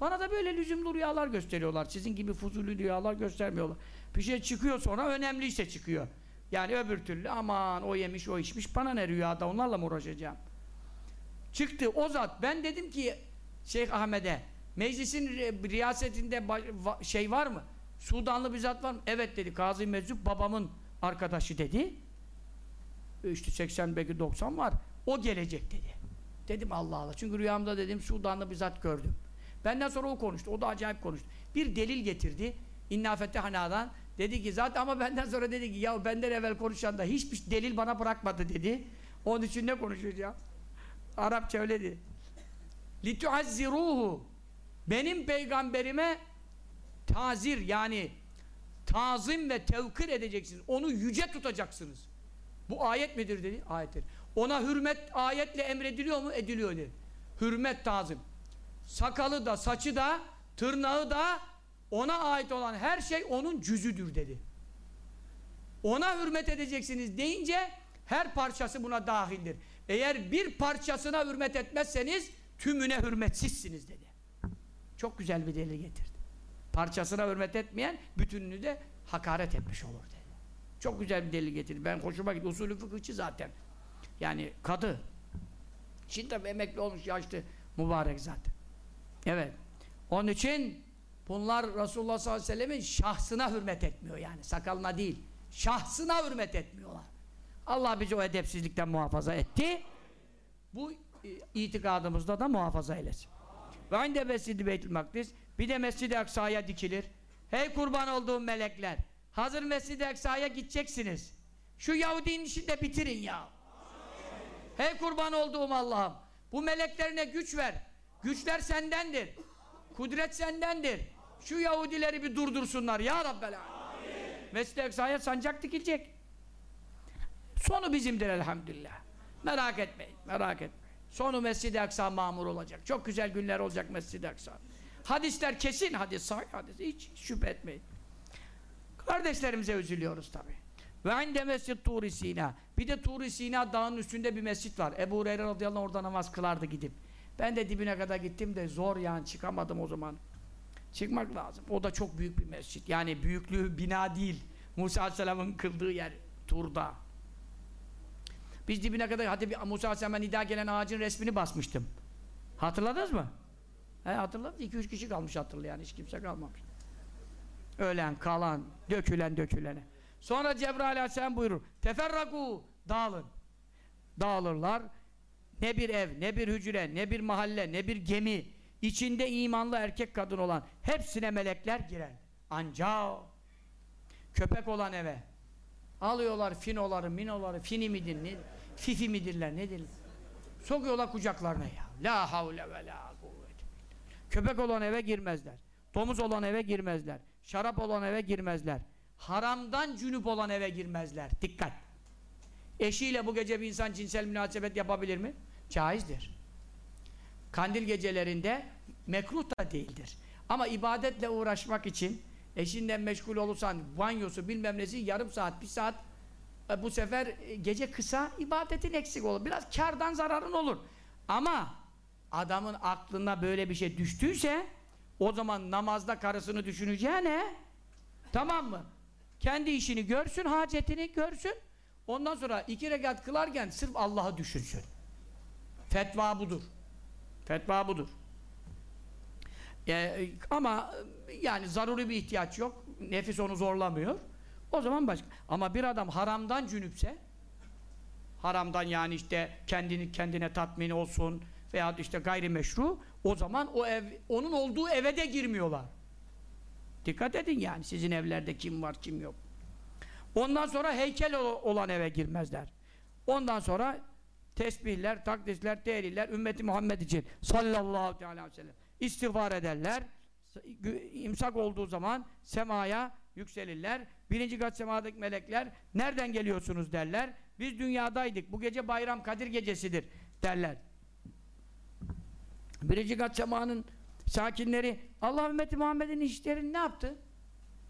Bana da böyle lüzumlu rüyalar gösteriyorlar. Sizin gibi fuzuli rüyalar göstermiyorlar. Bir şey çıkıyor sonra önemliyse çıkıyor. Yani öbür türlü aman o yemiş o içmiş bana ne rüyada onlarla mı uğraşacağım? Çıktı o zat. Ben dedim ki Şeyh Ahmet'e meclisin ri- riyasetinde şey var mı? Sudanlı bir zat var mı? Evet dedi. Kazı Meczup babamın arkadaşı dedi. İşte 80 belki 90 var. O gelecek dedi. Dedim Allah Allah. Çünkü rüyamda dedim Sudanlı bir zat gördüm. Benden sonra o konuştu. O da acayip konuştu. Bir delil getirdi. İnna Fettehana'dan. Dedi ki zaten ama benden sonra dedi ki ya benden evvel konuşan da hiçbir delil bana bırakmadı dedi. Onun için ne konuşacağım? Arapça öyle dedi. لِتُعَزِّرُوهُ Benim peygamberime tazir yani tazim ve tevkir edeceksiniz. Onu yüce tutacaksınız. Bu ayet midir dedi? Ayettir. Ona hürmet ayetle emrediliyor mu? Ediliyor dedi. Hürmet tazim. Sakalı da, saçı da, tırnağı da ona ait olan her şey onun cüzüdür dedi. Ona hürmet edeceksiniz deyince her parçası buna dahildir. Eğer bir parçasına hürmet etmezseniz tümüne hürmetsizsiniz dedi. Çok güzel bir delil getirdi. Parçasına hürmet etmeyen bütününü de hakaret etmiş olur dedi. Çok güzel bir delil getirdi. Ben hoşuma gitti. Usulü fıkıhçı zaten. Yani kadı. Şimdi tabii emekli olmuş yaşlı mübarek zaten. Evet. Onun için bunlar Resulullah sallallahu aleyhi ve sellemin şahsına hürmet etmiyor yani. Sakalına değil. Şahsına hürmet etmiyorlar. Allah bizi o edepsizlikten muhafaza etti. Bu e, itikadımızda da muhafaza eylesin. Ve inde Mescid-i Beytül Makdis bir de Mescid-i Aksa'ya dikilir. Hey kurban olduğum melekler hazır Mescid-i Aksa'ya gideceksiniz. Şu Yahudinin işini de bitirin ya. Hey kurban olduğum Allah'ım bu meleklerine güç ver. Güçler sendendir. Kudret sendendir. Şu Yahudileri bir durdursunlar ya Rabbel. Mescid-i Aksa'ya sancak dikilecek. Sonu bizimdir elhamdülillah. Merak etmeyin, merak etmeyin. Sonu Mescid-i Aksa mamur olacak. Çok güzel günler olacak Mescid-i Aksa. Hadisler kesin hadis, sahih hadis. Hiç şüphe etmeyin. Kardeşlerimize üzülüyoruz tabi. Ve inde mescid Tur-i Sina. Bir de Tur-i Sina dağının üstünde bir mescit var. Ebu Hureyre radıyallahu anh orada namaz kılardı gidip. Ben de dibine kadar gittim de zor yani çıkamadım o zaman. Çıkmak lazım. O da çok büyük bir mescit. Yani büyüklüğü bina değil. Musa aleyhisselamın kıldığı yer Tur'da. Biz dibine kadar hadi bir Musa Aleyhisselam'a nida gelen ağacın resmini basmıştım. Hatırladınız mı? He hatırladınız. 2-3 kişi kalmış hatırlayan. Hiç kimse kalmamış. Ölen, kalan, dökülen dökülene. Sonra Cebrail Aleyhisselam buyurur. Teferraku dağılın. Dağılırlar. Ne bir ev, ne bir hücre, ne bir mahalle, ne bir gemi içinde imanlı erkek kadın olan hepsine melekler girer. Ancak köpek olan eve Alıyorlar finoları, minoları, fini midir, ne, fifi midirler, nedir? Sokuyorlar kucaklarına ya. La havle ve la. Köpek olan eve girmezler. Domuz olan eve girmezler. Şarap olan eve girmezler. Haramdan cünüp olan eve girmezler. Dikkat! Eşiyle bu gece bir insan cinsel münasebet yapabilir mi? Caizdir. Kandil gecelerinde mekruh da değildir. Ama ibadetle uğraşmak için eşinden meşgul olursan banyosu bilmem nesi yarım saat bir saat e, bu sefer e, gece kısa ibadetin eksik olur. Biraz kardan zararın olur. Ama adamın aklına böyle bir şey düştüyse o zaman namazda karısını düşüneceğine tamam mı? Kendi işini görsün, hacetini görsün. Ondan sonra iki rekat kılarken sırf Allah'ı düşünsün. Fetva budur. Fetva budur. Ee, ama yani zaruri bir ihtiyaç yok. Nefis onu zorlamıyor. O zaman başka. Ama bir adam haramdan cünüpse haramdan yani işte kendini kendine tatmin olsun veya işte gayrimeşru o zaman o ev onun olduğu eve de girmiyorlar. Dikkat edin yani sizin evlerde kim var kim yok. Ondan sonra heykel olan eve girmezler. Ondan sonra tesbihler, takdisler, tehliller ümmeti Muhammed için sallallahu aleyhi ve sellem istiğfar ederler. imsak olduğu zaman semaya yükselirler. Birinci kat semadaki melekler nereden geliyorsunuz derler. Biz dünyadaydık. Bu gece bayram Kadir gecesidir derler. Birinci kat semanın sakinleri Allah ümmeti Muhammed'in işlerini ne yaptı?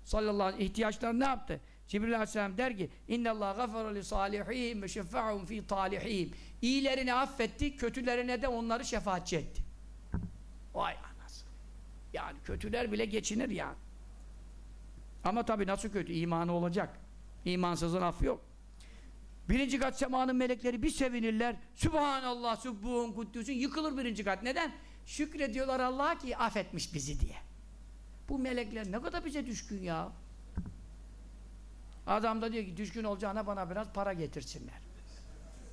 Sallallahu aleyhi ihtiyaçlarını ne yaptı? Cibril aleyhisselam der ki gafara li salihihim ve şeffa'hum fi talihihim İyilerini affetti, kötülerine de onları şefaatçi etti. Vay anasını. Yani kötüler bile geçinir yani. Ama tabi nasıl kötü? İmanı olacak. İmansızın affı yok. Birinci kat semanın melekleri bir sevinirler. Sübhanallah, Sübbuhun, Kuddüs'ün yıkılır birinci kat. Neden? Şükrediyorlar Allah'a ki affetmiş bizi diye. Bu melekler ne kadar bize düşkün ya. Adam da diyor ki düşkün olacağına bana biraz para getirsinler.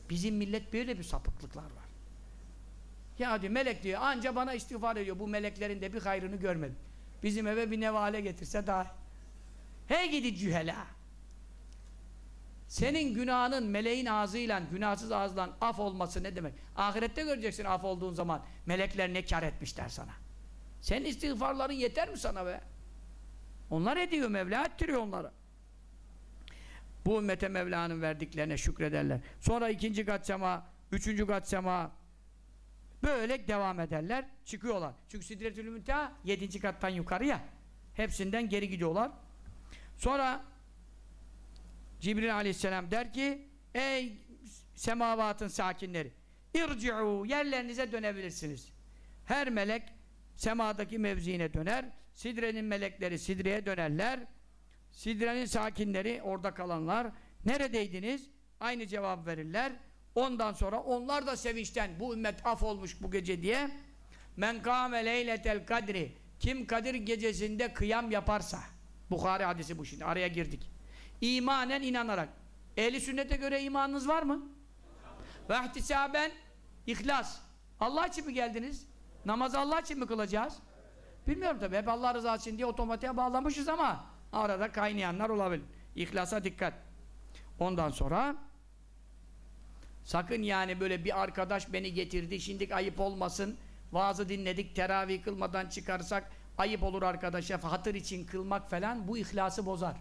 Bizim millet böyle bir sapıklıklar var. Ya diyor melek diyor anca bana istiğfar ediyor. Bu meleklerin de bir hayrını görmedim. Bizim eve bir nevale getirse daha. Hey gidi cühela. Senin günahının meleğin ağzıyla, günahsız ağızla af olması ne demek? Ahirette göreceksin af olduğun zaman melekler ne kar etmişler sana. Senin istiğfarların yeter mi sana be? Onlar ediyor Mevla ettiriyor onları. Bu ümmete Mevla'nın verdiklerine şükrederler. Sonra ikinci kat sema, üçüncü kat sema böyle devam ederler, çıkıyorlar. Çünkü Sidretül Münteha yedinci kattan yukarıya. Hepsinden geri gidiyorlar. Sonra Cibril aleyhisselam der ki ey semavatın sakinleri irci'u yerlerinize dönebilirsiniz. Her melek semadaki mevziine döner. Sidrenin melekleri sidreye dönerler. Sidrenin sakinleri orada kalanlar neredeydiniz? Aynı cevap verirler. Ondan sonra onlar da sevinçten bu ümmet af olmuş bu gece diye men kâme leyletel kadri kim Kadir gecesinde kıyam yaparsa Bukhari hadisi bu şimdi araya girdik. İmanen inanarak. Ehli sünnete göre imanınız var mı? Ve ihtisaben ihlas. Allah için mi geldiniz? Namazı Allah için mi kılacağız? Bilmiyorum tabi. Hep Allah rızası için diye otomatiğe bağlamışız ama arada kaynayanlar olabilir. İhlasa dikkat. Ondan sonra sakın yani böyle bir arkadaş beni getirdi şimdi ayıp olmasın vaazı dinledik teravih kılmadan çıkarsak ayıp olur arkadaşa hatır için kılmak falan bu ihlası bozar.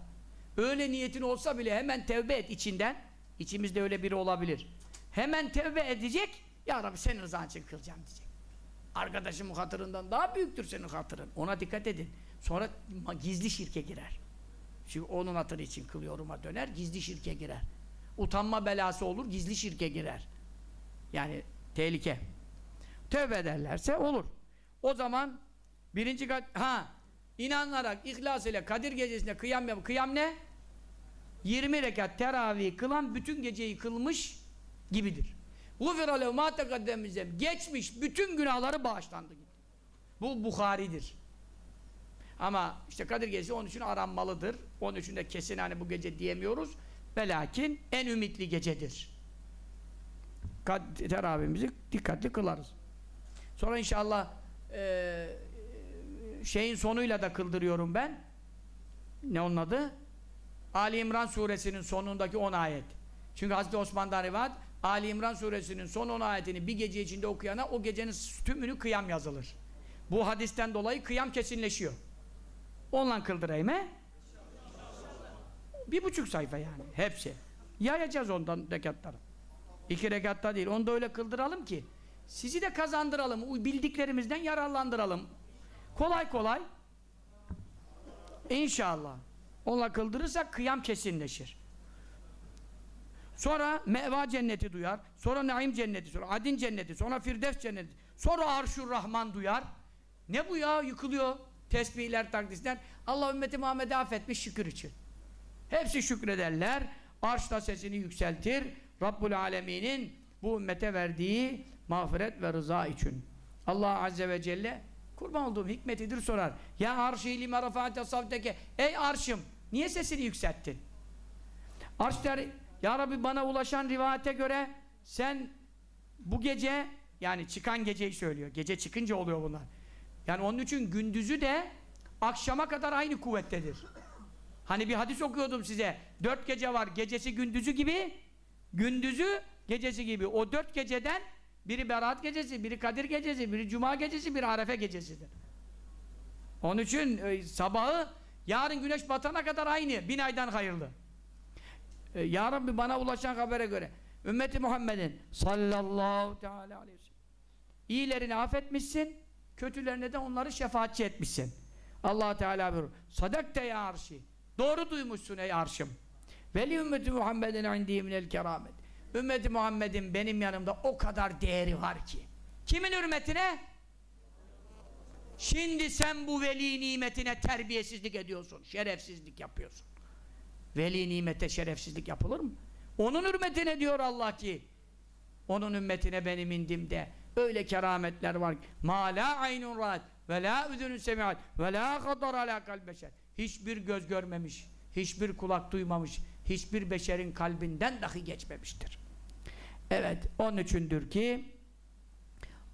Öyle niyetin olsa bile hemen tevbe et içinden. İçimizde öyle biri olabilir. Hemen tevbe edecek. Ya Rabbi senin rızan için kılacağım diyecek. Arkadaşımın hatırından daha büyüktür senin hatırın. Ona dikkat edin. Sonra gizli şirke girer. Çünkü onun hatırı için kılıyorum'a döner, gizli şirke girer. Utanma belası olur, gizli şirke girer. Yani tehlike. Tövbe ederlerse olur. O zaman birinci ha inanarak, ihlas ile Kadir gecesinde kıyam yap. Kıyam ne? 20 rekat teravih kılan bütün geceyi kılmış gibidir. Gufira lehu ma tekaddemizem. Geçmiş bütün günahları bağışlandı. Bu Bukhari'dir. Ama işte Kadir Gecesi onun için aranmalıdır. Onun için de kesin hani bu gece diyemiyoruz. Velakin en ümitli gecedir. Teravihimizi dikkatli kılarız. Sonra inşallah e, şeyin sonuyla da kıldırıyorum ben. Ne onun adı? Ali İmran suresinin sonundaki 10 ayet. Çünkü Hazreti Osman'dan rivayet Ali İmran suresinin son 10 ayetini bir gece içinde okuyana o gecenin tümünü kıyam yazılır. Bu hadisten dolayı kıyam kesinleşiyor. Onunla kıldırayım he? Bir buçuk sayfa yani. Hepsi. Yayacağız ondan rekatları. İki rekatta değil. Onu da öyle kıldıralım ki sizi de kazandıralım. Bildiklerimizden yararlandıralım. Kolay kolay. İnşallah. Onunla kıldırırsak kıyam kesinleşir. Sonra meva cenneti duyar. Sonra naim cenneti, sonra adin cenneti, sonra firdevs cenneti. Sonra arşur rahman duyar. Ne bu ya? Yıkılıyor. Tesbihler, takdisler. Allah ümmeti Muhammed'i affetmiş şükür için. Hepsi şükrederler. Arşla sesini yükseltir. Rabbul Alemin'in bu ümmete verdiği mağfiret ve rıza için. Allah Azze ve Celle kurban olduğum hikmetidir sorar. Ya arşi lime rafa'ate savteke Ey arşım niye sesini yükselttin? Arş der Ya Rabbi bana ulaşan rivayete göre sen bu gece yani çıkan geceyi söylüyor. Gece çıkınca oluyor bunlar. Yani onun için gündüzü de akşama kadar aynı kuvvettedir. Hani bir hadis okuyordum size. Dört gece var. Gecesi gündüzü gibi gündüzü gecesi gibi. O dört geceden biri Berat gecesi, biri Kadir gecesi, biri Cuma gecesi, biri Arefe gecesidir. Onun için e, sabahı yarın güneş batana kadar aynı. Bin aydan hayırlı. E, ya Rabbi bana ulaşan habere göre ümmeti Muhammed'in sallallahu teala aleyhi ve sellem iyilerini affetmişsin, kötülerine de onları şefaatçi etmişsin. Allah Teala buyurur. Sadakte ya arşi. Doğru duymuşsun ey arşım. Veli ümmeti Muhammed'in indi minel keramet. Ümmeti Muhammed'in benim yanımda o kadar değeri var ki. Kimin hürmetine? Şimdi sen bu veli nimetine terbiyesizlik ediyorsun. Şerefsizlik yapıyorsun. Veli nimete şerefsizlik yapılır mı? Onun hürmetine diyor Allah ki onun ümmetine benim indimde öyle kerametler var ki ma la aynun ra'at ve la üzünün semiat ve la kadar ala kalbeşer hiçbir göz görmemiş hiçbir kulak duymamış hiçbir beşerin kalbinden dahi geçmemiştir evet onun içindir ki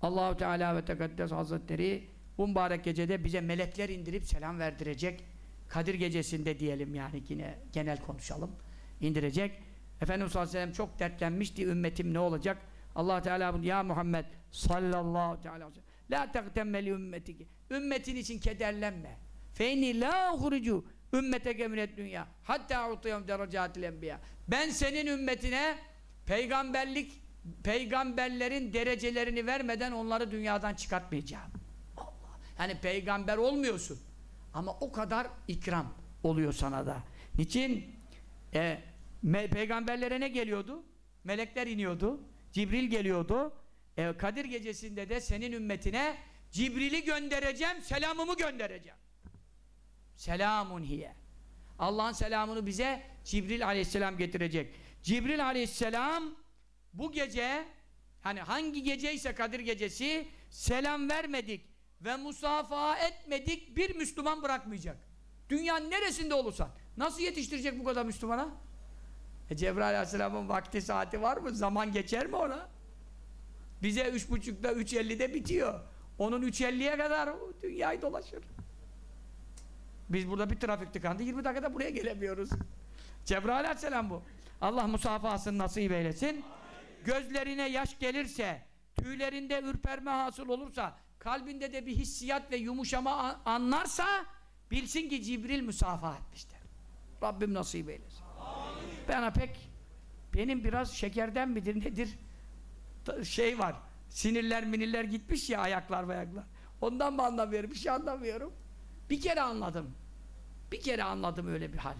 Allahu Teala ve Tekaddes Hazretleri bu mübarek gecede bize melekler indirip selam verdirecek. Kadir gecesinde diyelim yani yine genel konuşalım. İndirecek. Efendimiz sallallahu aleyhi ve sellem çok dertlenmişti ümmetim ne olacak? Allah Teala bunu ya Muhammed sallallahu aleyhi ve sellem la tehtemme li ümmetiki. Ümmetin için kederlenme. Fe inni la ukhrucu ümmeteke minet dünya hatta utiyum derecatil enbiya. Ben senin ümmetine peygamberlik peygamberlerin derecelerini vermeden onları dünyadan çıkartmayacağım yani peygamber olmuyorsun ama o kadar ikram oluyor sana da niçin e, me, peygamberlere ne geliyordu melekler iniyordu Cibril geliyordu. E, Kadir gecesinde de senin ümmetine Cibril'i göndereceğim, selamımı göndereceğim. Selamun hiye. Allah'ın selamını bize Cibril aleyhisselam getirecek. Cibril aleyhisselam bu gece hani hangi geceyse Kadir gecesi selam vermedik ve musafaha etmedik bir Müslüman bırakmayacak. Dünyanın neresinde olursan. Nasıl yetiştirecek bu kadar Müslümana? E Cebrail Aleyhisselam'ın vakti saati var mı? Zaman geçer mi ona? Bize üç buçukta, üç ellide bitiyor. Onun üç elliye kadar dünyayı dolaşır. Biz burada bir trafik tıkandı. 20 dakikada buraya gelemiyoruz. Cebrail Aleyhisselam bu. Allah musafahasını nasip eylesin. Gözlerine yaş gelirse, tüylerinde ürperme hasıl olursa, kalbinde de bir hissiyat ve yumuşama anlarsa, bilsin ki Cibril musafaha etmiştir. Rabbim nasip eylesin. Bana pek benim biraz şekerden midir nedir şey var. Sinirler minirler gitmiş ya ayaklar ayaklar. Ondan mı anlamıyorum bir şey anlamıyorum. Bir kere anladım. Bir kere anladım öyle bir hal.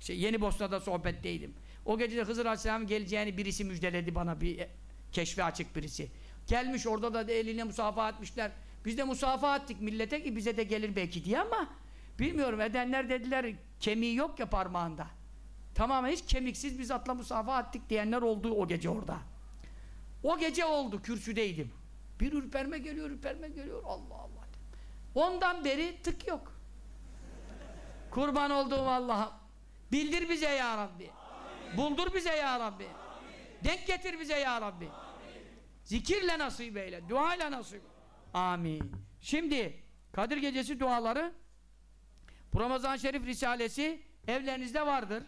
İşte Yeni Bosna'da sohbetteydim o gece de Hızır Aleyhisselam geleceğini birisi müjdeledi bana bir keşfe açık birisi. Gelmiş orada da eline musafaha etmişler biz de musafaha ettik millete ki bize de gelir belki diye ama bilmiyorum edenler dediler kemiği yok ya parmağında Tamamen hiç kemiksiz biz atla musafa ettik diyenler oldu o gece orada. O gece oldu kürsüdeydim. Bir ürperme geliyor, ürperme geliyor. Allah Allah. Ondan beri tık yok. Kurban olduğum Allah'ım. Bildir bize ya Rabbi. Amin. Buldur bize ya Rabbi. Amin. Denk getir bize ya Rabbi. Amin. Zikirle nasip eyle. Duayla nasip. Amin. Şimdi Kadir Gecesi duaları bu Ramazan Şerif Risalesi evlerinizde vardır.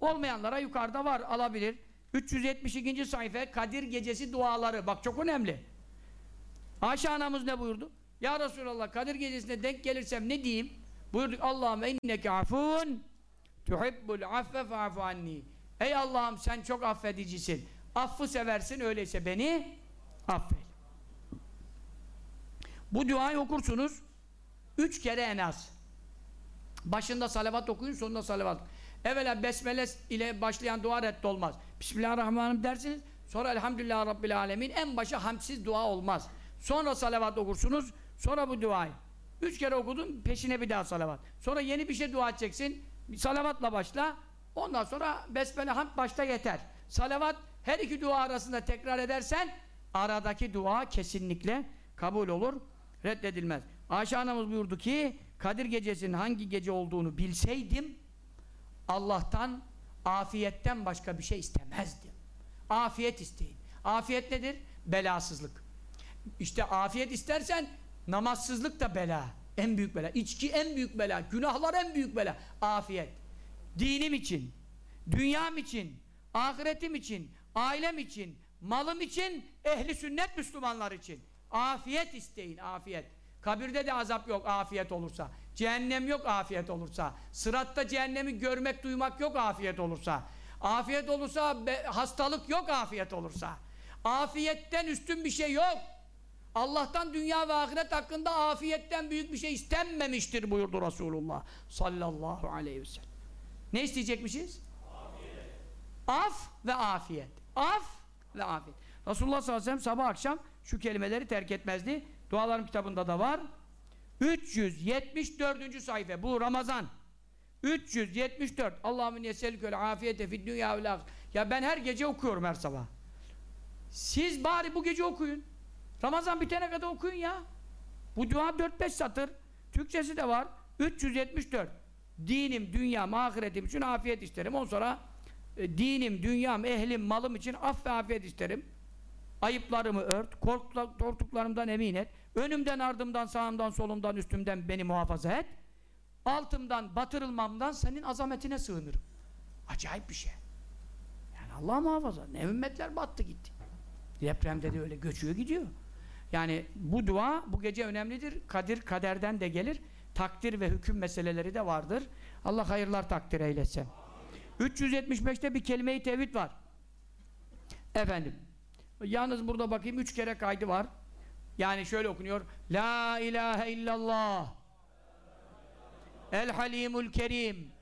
Olmayanlara yukarıda var, alabilir. 372. sayfa Kadir Gecesi duaları. Bak çok önemli. Ayşe anamız ne buyurdu? Ya Resulallah Kadir Gecesi'ne denk gelirsem ne diyeyim? Buyurduk Allah'ım inneke afun tuhibbul affe fa'fu anni. Ey Allah'ım sen çok affedicisin. Affı seversin öyleyse beni affet. Bu duayı okursunuz üç kere en az. Başında salavat okuyun, sonunda salavat. Evvela besmele ile başlayan dua reddolmaz. Bismillahirrahmanirrahim dersiniz. Sonra elhamdülillah rabbil alemin. En başa hamsiz dua olmaz. Sonra salavat okursunuz. Sonra bu duayı. Üç kere okudun peşine bir daha salavat. Sonra yeni bir şey dua edeceksin. Salavatla başla. Ondan sonra besmele hamd başta yeter. Salavat her iki dua arasında tekrar edersen aradaki dua kesinlikle kabul olur. Reddedilmez. Ayşe anamız buyurdu ki Kadir gecesinin hangi gece olduğunu bilseydim Allah'tan afiyetten başka bir şey istemezdim. Afiyet isteyin. Afiyet nedir? Belasızlık. İşte afiyet istersen namazsızlık da bela. En büyük bela. İçki en büyük bela. Günahlar en büyük bela. Afiyet. Dinim için, dünyam için, ahiretim için, ailem için, malım için, ehli sünnet Müslümanlar için. Afiyet isteyin, afiyet. Kabirde de azap yok afiyet olursa. Cehennem yok afiyet olursa. Sıratta cehennemi görmek, duymak yok afiyet olursa. Afiyet olursa be- hastalık yok afiyet olursa. Afiyetten üstün bir şey yok. Allah'tan dünya ve ahiret hakkında afiyetten büyük bir şey istenmemiştir buyurdu Resulullah sallallahu aleyhi ve sellem. Ne isteyecekmişiz? Af ve afiyet. Af ve afiyet. Resulullah sallallahu aleyhi ve sellem sabah akşam şu kelimeleri terk etmezdi. Dualarım kitabında da var. 374. sayfa bu Ramazan. 374. Allahümme yeselükül afiyete fid dünya vel. Ya ben her gece okuyorum her sabah. Siz bari bu gece okuyun. Ramazan bitene kadar okuyun ya. Bu dua 4-5 satır. Türkçesi de var. 374. Dinim, dünyam, ahiretim için afiyet isterim. Ondan sonra e, dinim, dünyam, ehlim, malım için af ve afiyet isterim. Ayıplarımı ört, korktuklarımdan emin et. Önümden, ardımdan, sağımdan, solumdan, üstümden beni muhafaza et. Altımdan, batırılmamdan senin azametine sığınırım. Acayip bir şey. Yani Allah muhafaza. Ne ümmetler battı gitti. Depremde de öyle göçüyor gidiyor. Yani bu dua bu gece önemlidir. Kadir kaderden de gelir. Takdir ve hüküm meseleleri de vardır. Allah hayırlar takdir eylesin. 375'te bir kelime-i tevhid var. Efendim. Yalnız burada bakayım üç kere kaydı var. Yani şöyle okunuyor. La ilahe illallah. El halimul kerim.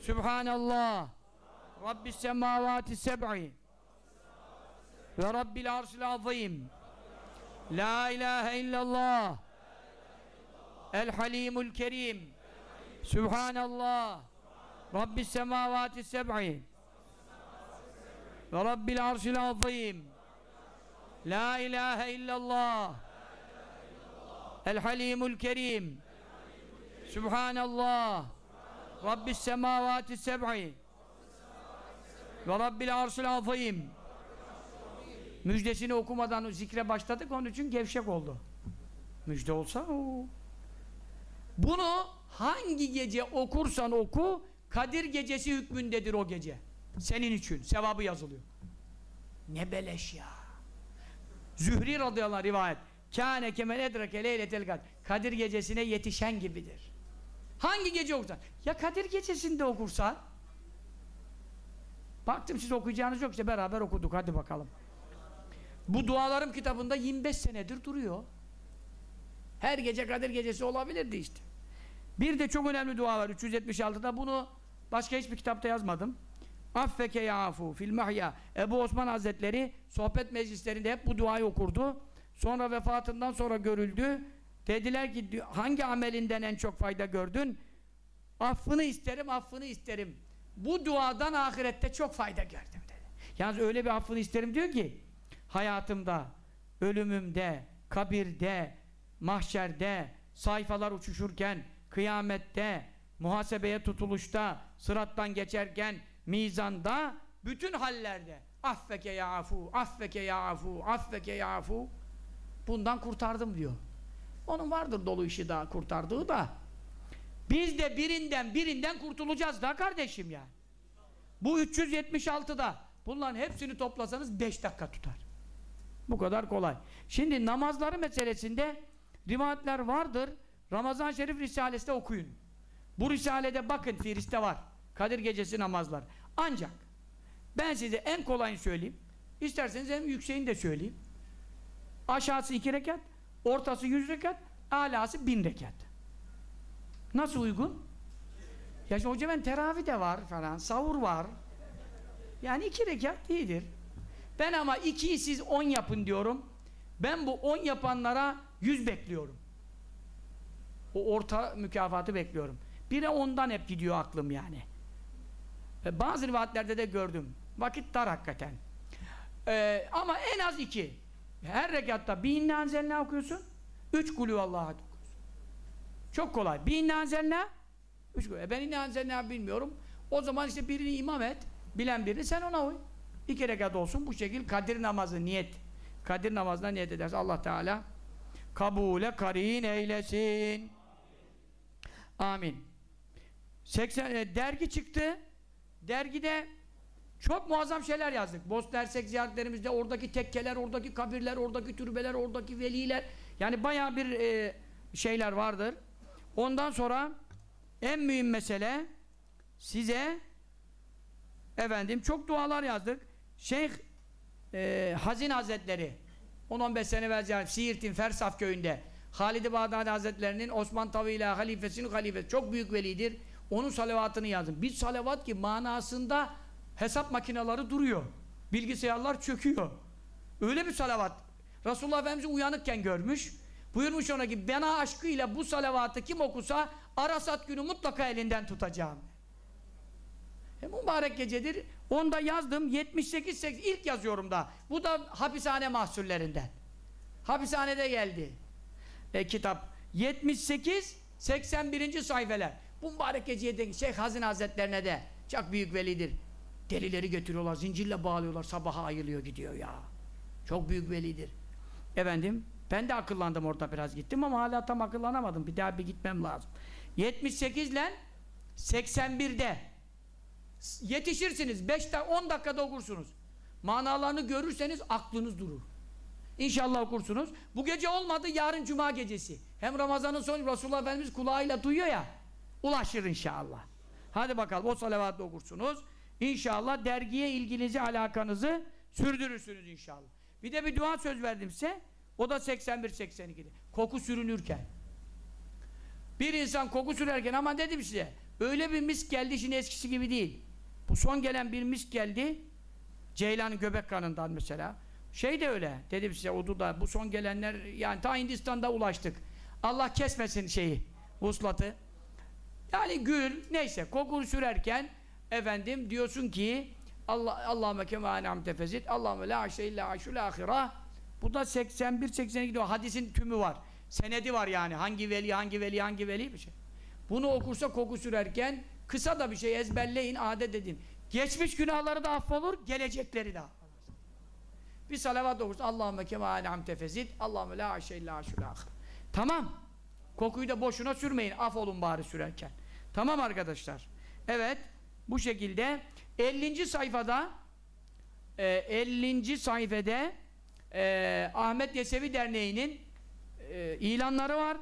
Subhanallah. Rabbis semavati seb'i. Ve Rabbil arşil azim. La ilahe illallah. El halimul kerim. Subhanallah. Rabbis semavati seb'i. Ve Rabbil arşil azim. La ilahe illallah. El halimul kerim. Subhanallah. Rabbis semavati seb'i. Ve Rabbil arşil azim. Müjdesini okumadan zikre başladık onun için gevşek oldu. Müjde olsa o. Bunu hangi gece okursan oku Kadir gecesi hükmündedir o gece. Senin için sevabı yazılıyor. Ne beleş ya. Zühri radıyallahu anh rivayet. Kâne kemel edrake leyletel kadir. Kadir gecesine yetişen gibidir. Hangi gece okursan? Ya Kadir gecesinde okursan? Baktım siz okuyacağınız yok işte beraber okuduk hadi bakalım. Bu dualarım kitabında 25 senedir duruyor. Her gece Kadir gecesi olabilirdi işte. Bir de çok önemli dua var 376'da bunu başka hiçbir kitapta yazmadım. Affeke ya afu fil mahya. Ebu Osman Hazretleri sohbet meclislerinde hep bu duayı okurdu. Sonra vefatından sonra görüldü. Dediler ki hangi amelinden en çok fayda gördün? Affını isterim, affını isterim. Bu duadan ahirette çok fayda gördüm dedi. Yalnız öyle bir affını isterim diyor ki hayatımda, ölümümde, kabirde, mahşerde, sayfalar uçuşurken, kıyamette, muhasebeye tutuluşta, sırattan geçerken, mizanda, bütün hallerde affeke ya afu, affeke ya afu, affeke ya afu bundan kurtardım diyor. Onun vardır dolu işi daha kurtardığı da biz de birinden birinden kurtulacağız da kardeşim yani. Bu 376'da bunların hepsini toplasanız 5 dakika tutar. Bu kadar kolay. Şimdi namazları meselesinde rivayetler vardır. Ramazan Şerif Risalesi'de okuyun. Bu Risale'de bakın Firiste var. Kadir Gecesi namazlar. Ancak ben size en kolayını söyleyeyim. İsterseniz en yükseğini de söyleyeyim. Aşağısı iki rekat, ortası yüz rekat, alası bin rekat. Nasıl uygun? Ya şimdi hoca ben teravih de var falan, savur var. Yani iki rekat iyidir. Ben ama ikiyi siz on yapın diyorum. Ben bu on yapanlara yüz bekliyorum. O orta mükafatı bekliyorum. Bire ondan hep gidiyor aklım yani. Bazı rivayetlerde de gördüm. Vakit dar hakikaten. Ee, ama en az iki. Her rekatta bir inna anzelna okuyorsun. Üç kulü Allah'a okuyorsun. Çok kolay. Bir inna anzelna üç kulü. E ben inna anzelna bilmiyorum. O zaman işte birini imam et. Bilen birini sen ona uy. İki rekat olsun. Bu şekil Kadir namazı niyet. Kadir namazına niyet ederse Allah Teala kabule karin eylesin. Amin. 80 e, dergi çıktı. Dergide Çok muazzam şeyler yazdık. Bosna Hersek ziyaretlerimizde oradaki tekkeler, oradaki kabirler, oradaki türbeler, oradaki veliler. Yani bayağı bir e, şeyler vardır. Ondan sonra en mühim mesele size efendim çok dualar yazdık. Şeyh e, Hazin Hazretleri 10-15 sene evvel ziyaret Siirt'in Fersaf köyünde Halid-i Bağdadi Hazretlerinin Osman Tavila halifesinin halifesi çok büyük velidir. Onun salavatını yazdım. Bir salavat ki manasında hesap makineleri duruyor. Bilgisayarlar çöküyor. Öyle bir salavat. Resulullah Efendimiz'i uyanıkken görmüş. Buyurmuş ona ki bana aşkıyla bu salavatı kim okusa Arasat günü mutlaka elinden tutacağım. E, mübarek gecedir. Onda yazdım 78 80 ilk yazıyorum da. Bu da hapishane mahsullerinden. Hapishanede geldi. E, kitap 78 81. sayfeler. Bu mübarek geceye Şeyh Hazin Hazretlerine de çok büyük velidir. Delileri götürüyorlar, zincirle bağlıyorlar, sabaha ayılıyor gidiyor ya. Çok büyük velidir. Efendim, ben de akıllandım orada biraz gittim ama hala tam akıllanamadım. Bir daha bir gitmem lazım. 78 ile 81'de yetişirsiniz. 5 10 dakikada okursunuz. Manalarını görürseniz aklınız durur. İnşallah okursunuz. Bu gece olmadı yarın cuma gecesi. Hem Ramazan'ın sonu Resulullah Efendimiz kulağıyla duyuyor ya. Ulaşır inşallah. Hadi bakalım o salavatla okursunuz. İnşallah dergiye ilginizi, alakanızı sürdürürsünüz inşallah. Bir de bir dua söz verdim size. O da 81-82'de. Koku sürünürken. Bir insan koku sürerken ama dedim size öyle bir misk geldi şimdi eskisi gibi değil. Bu son gelen bir misk geldi. Ceylan'ın göbek kanından mesela. Şey de öyle. Dedim size Udu da bu son gelenler yani ta Hindistan'da ulaştık. Allah kesmesin şeyi. Vuslatı. Yani gül neyse kokunu sürerken efendim diyorsun ki Allah Allahümme kema tefezit Allahümme la aşe illa aşul ahira bu da 81 82 diyor. Hadisin tümü var. Senedi var yani. Hangi veli, hangi veli, hangi veli bir şey. Bunu okursa koku sürerken kısa da bir şey ezberleyin, adet edin. Geçmiş günahları da affolur, gelecekleri de. Bir salavat okursa Allahümme kema anam tefezit Allahümme la aşe illa aşul ahira. Tamam. Kokuyu da boşuna sürmeyin. Af olun bari sürerken. Tamam arkadaşlar. Evet. Bu şekilde 50. sayfada e, 50. sayfede e, Ahmet Yesevi Derneği'nin e, ilanları var.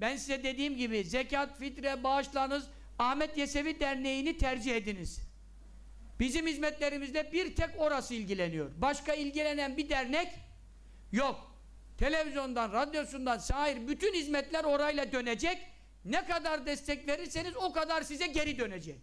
Ben size dediğim gibi zekat, fitre, bağışlarınız Ahmet Yesevi Derneği'ni tercih ediniz. Bizim hizmetlerimizde bir tek orası ilgileniyor. Başka ilgilenen bir dernek yok. Televizyondan, radyosundan, sahir bütün hizmetler orayla dönecek. Ne kadar destek verirseniz o kadar size geri dönecek.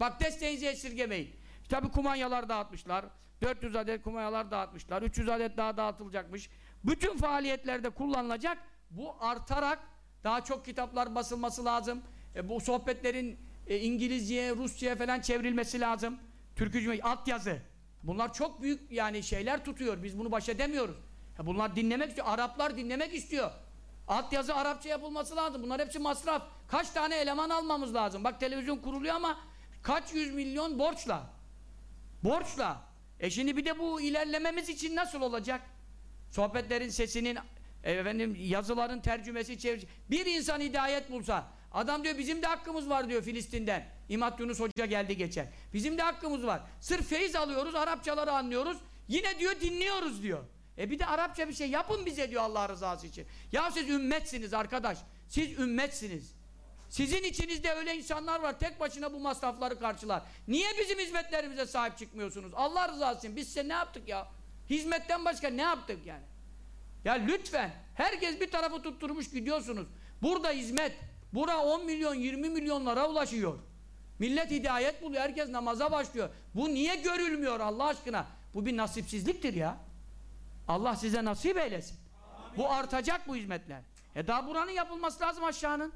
Bak desteğinizi esirgemeyin. Tabi kumanyalar dağıtmışlar. 400 adet kumanyalar dağıtmışlar. 300 adet daha dağıtılacakmış. Bütün faaliyetlerde kullanılacak. Bu artarak daha çok kitaplar basılması lazım. E, bu sohbetlerin e, İngilizceye, Rusça'ya falan çevrilmesi lazım. Türkücü altyazı. Bunlar çok büyük yani şeyler tutuyor. Biz bunu baş edemiyoruz. Ya bunlar dinlemek istiyor. Araplar dinlemek istiyor. Altyazı Arapça yapılması lazım. Bunlar hepsi masraf. Kaç tane eleman almamız lazım. Bak televizyon kuruluyor ama kaç yüz milyon borçla. Borçla. E şimdi bir de bu ilerlememiz için nasıl olacak? Sohbetlerin sesinin e, efendim yazıların tercümesi çevir. Bir insan hidayet bulsa adam diyor bizim de hakkımız var diyor Filistin'den. İmat Yunus Hoca geldi geçen. Bizim de hakkımız var. Sırf feyiz alıyoruz, Arapçaları anlıyoruz. Yine diyor dinliyoruz diyor. E bir de Arapça bir şey yapın bize diyor Allah rızası için. Ya siz ümmetsiniz arkadaş. Siz ümmetsiniz. Sizin içinizde öyle insanlar var tek başına bu masrafları karşılar. Niye bizim hizmetlerimize sahip çıkmıyorsunuz? Allah rızası için biz size ne yaptık ya? Hizmetten başka ne yaptık yani? Ya lütfen herkes bir tarafı tutturmuş gidiyorsunuz. Burada hizmet. Bura 10 milyon 20 milyonlara ulaşıyor. Millet hidayet buluyor. Herkes namaza başlıyor. Bu niye görülmüyor Allah aşkına? Bu bir nasipsizliktir ya. Allah size nasip eylesin. Amin. Bu artacak bu hizmetler. E daha buranın yapılması lazım aşağının.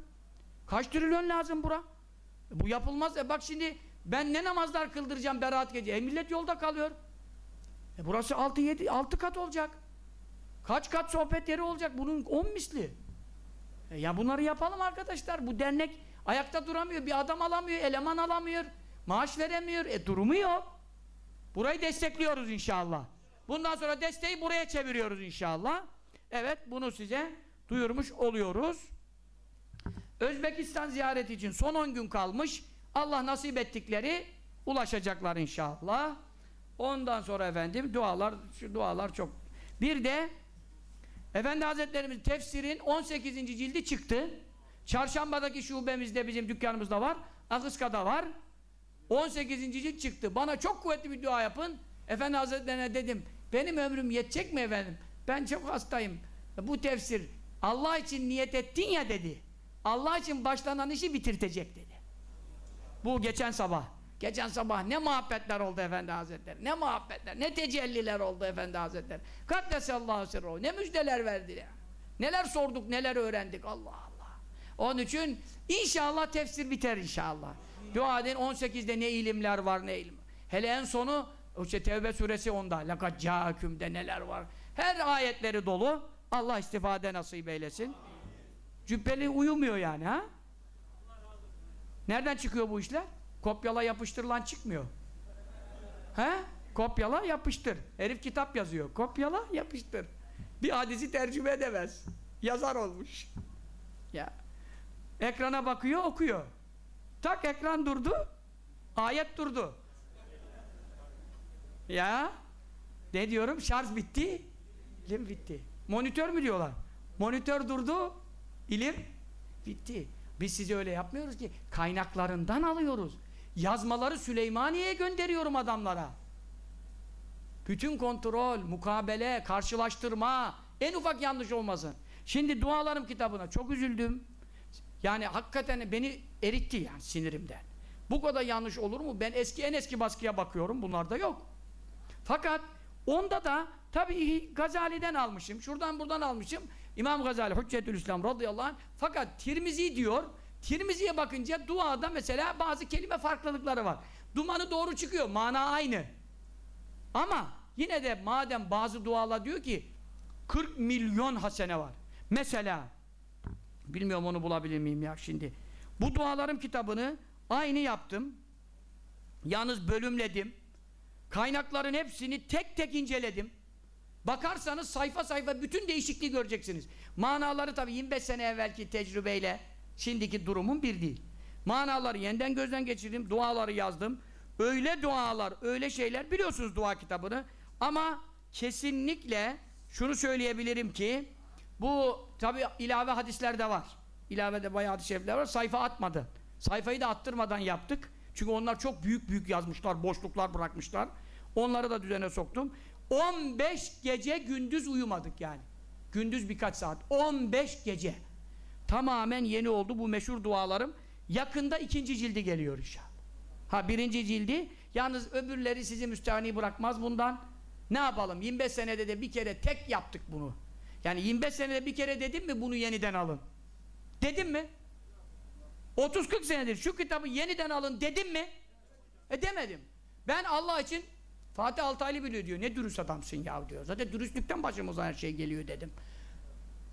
Kaç trilyon lazım bura? E bu yapılmaz. E bak şimdi ben ne namazlar kıldıracağım beraat gece. E millet yolda kalıyor. E burası 6 7 6 kat olacak. Kaç kat sohbet yeri olacak? Bunun 10 misli. E ya bunları yapalım arkadaşlar. Bu dernek ayakta duramıyor. Bir adam alamıyor, eleman alamıyor. Maaş veremiyor. E durumu yok. Burayı destekliyoruz inşallah. Bundan sonra desteği buraya çeviriyoruz inşallah. Evet bunu size duyurmuş oluyoruz. Özbekistan ziyareti için son 10 gün kalmış. Allah nasip ettikleri ulaşacaklar inşallah. Ondan sonra efendim dualar, şu dualar çok. Bir de Efendi Hazretlerimiz tefsirin 18. cildi çıktı. Çarşambadaki şubemizde bizim dükkanımızda var. Akıska'da var. 18. cilt çıktı. Bana çok kuvvetli bir dua yapın. Efendi Hazretlerine dedim. Benim ömrüm yetecek mi efendim? Ben çok hastayım. Bu tefsir Allah için niyet ettin ya dedi. Allah için başlanan işi bitirtecek dedi. Bu geçen sabah. Geçen sabah ne muhabbetler oldu Efendi Hazretleri. Ne muhabbetler, ne tecelliler oldu Efendi Hazretleri. Kaddesallahu sirruhu. Ne müjdeler verdiler. Neler sorduk, neler öğrendik. Allah Allah. Onun için inşallah tefsir biter inşallah. Dua edin 18'de ne ilimler var ne ilim. Hele en sonu işte Tevbe suresi onda. Lekad câkümde neler var. Her ayetleri dolu. Allah istifade nasip eylesin. Cübbeli uyumuyor yani ha? Nereden çıkıyor bu işler? Kopyala yapıştırılan çıkmıyor. He? Kopyala yapıştır. Herif kitap yazıyor. Kopyala yapıştır. Bir hadisi tercüme edemez. Yazar olmuş. Ya. Ekrana bakıyor, okuyor. Tak ekran durdu. Ayet durdu. Ya. Ne diyorum? Şarj bitti. İlim bitti. Monitör mü diyorlar? Monitör durdu. İlim bitti. Biz size öyle yapmıyoruz ki. Kaynaklarından alıyoruz. Yazmaları Süleymaniye'ye gönderiyorum adamlara. Bütün kontrol, mukabele, karşılaştırma, en ufak yanlış olmasın. Şimdi dualarım kitabına çok üzüldüm. Yani hakikaten beni eritti yani sinirimden. Bu kadar yanlış olur mu? Ben eski en eski baskıya bakıyorum. Bunlarda yok. Fakat onda da tabii Gazali'den almışım. Şuradan buradan almışım. İmam Gazali Hüccetül İslam radıyallahu anh. Fakat Tirmizi diyor. Tirmizi'ye bakınca duada mesela bazı kelime farklılıkları var. Dumanı doğru çıkıyor. Mana aynı. Ama yine de madem bazı dualar diyor ki 40 milyon hasene var. Mesela bilmiyorum onu bulabilir miyim ya şimdi. Bu dualarım kitabını aynı yaptım. Yalnız bölümledim. Kaynakların hepsini tek tek inceledim. Bakarsanız sayfa sayfa bütün değişikliği göreceksiniz. Manaları tabii 25 sene evvelki tecrübeyle şimdiki durumun bir değil. Manaları yeniden gözden geçirdim, duaları yazdım. Öyle dualar, öyle şeyler biliyorsunuz dua kitabını. Ama kesinlikle şunu söyleyebilirim ki bu tabii ilave hadislerde var. İlavede bayağı hadis-i şerifler var. Sayfa atmadı. Sayfayı da attırmadan yaptık. Çünkü onlar çok büyük büyük yazmışlar, boşluklar bırakmışlar. Onları da düzene soktum. 15 gece gündüz uyumadık yani. Gündüz birkaç saat. 15 gece. Tamamen yeni oldu bu meşhur dualarım. Yakında ikinci cildi geliyor inşallah. Ha birinci cildi. Yalnız öbürleri sizi müstahni bırakmaz bundan. Ne yapalım? 25 senede de bir kere tek yaptık bunu. Yani 25 senede bir kere dedim mi bunu yeniden alın? Dedim mi? 30-40 senedir şu kitabı yeniden alın dedim mi? E demedim. Ben Allah için Fatih Altaylı biliyor diyor. Ne dürüst adamsın ya diyor. Zaten dürüstlükten başımıza her şey geliyor dedim.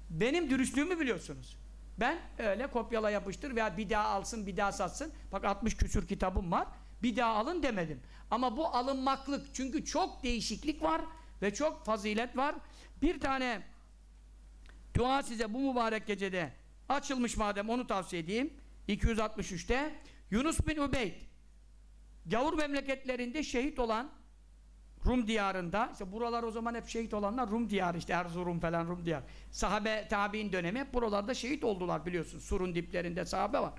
Benim dürüstlüğümü biliyorsunuz. Ben öyle kopyala yapıştır veya bir daha alsın bir daha satsın. Bak 60 küsür kitabım var. Bir daha alın demedim. Ama bu alınmaklık. Çünkü çok değişiklik var ve çok fazilet var. Bir tane dua size bu mübarek gecede açılmış madem onu tavsiye edeyim. 263'te Yunus bin Ubeyd gavur memleketlerinde şehit olan Rum diyarında, işte buralar o zaman hep şehit olanlar Rum diyarı işte Erzurum falan Rum diyar. Sahabe tabi'in dönemi hep buralarda şehit oldular biliyorsun. Surun diplerinde sahabe var.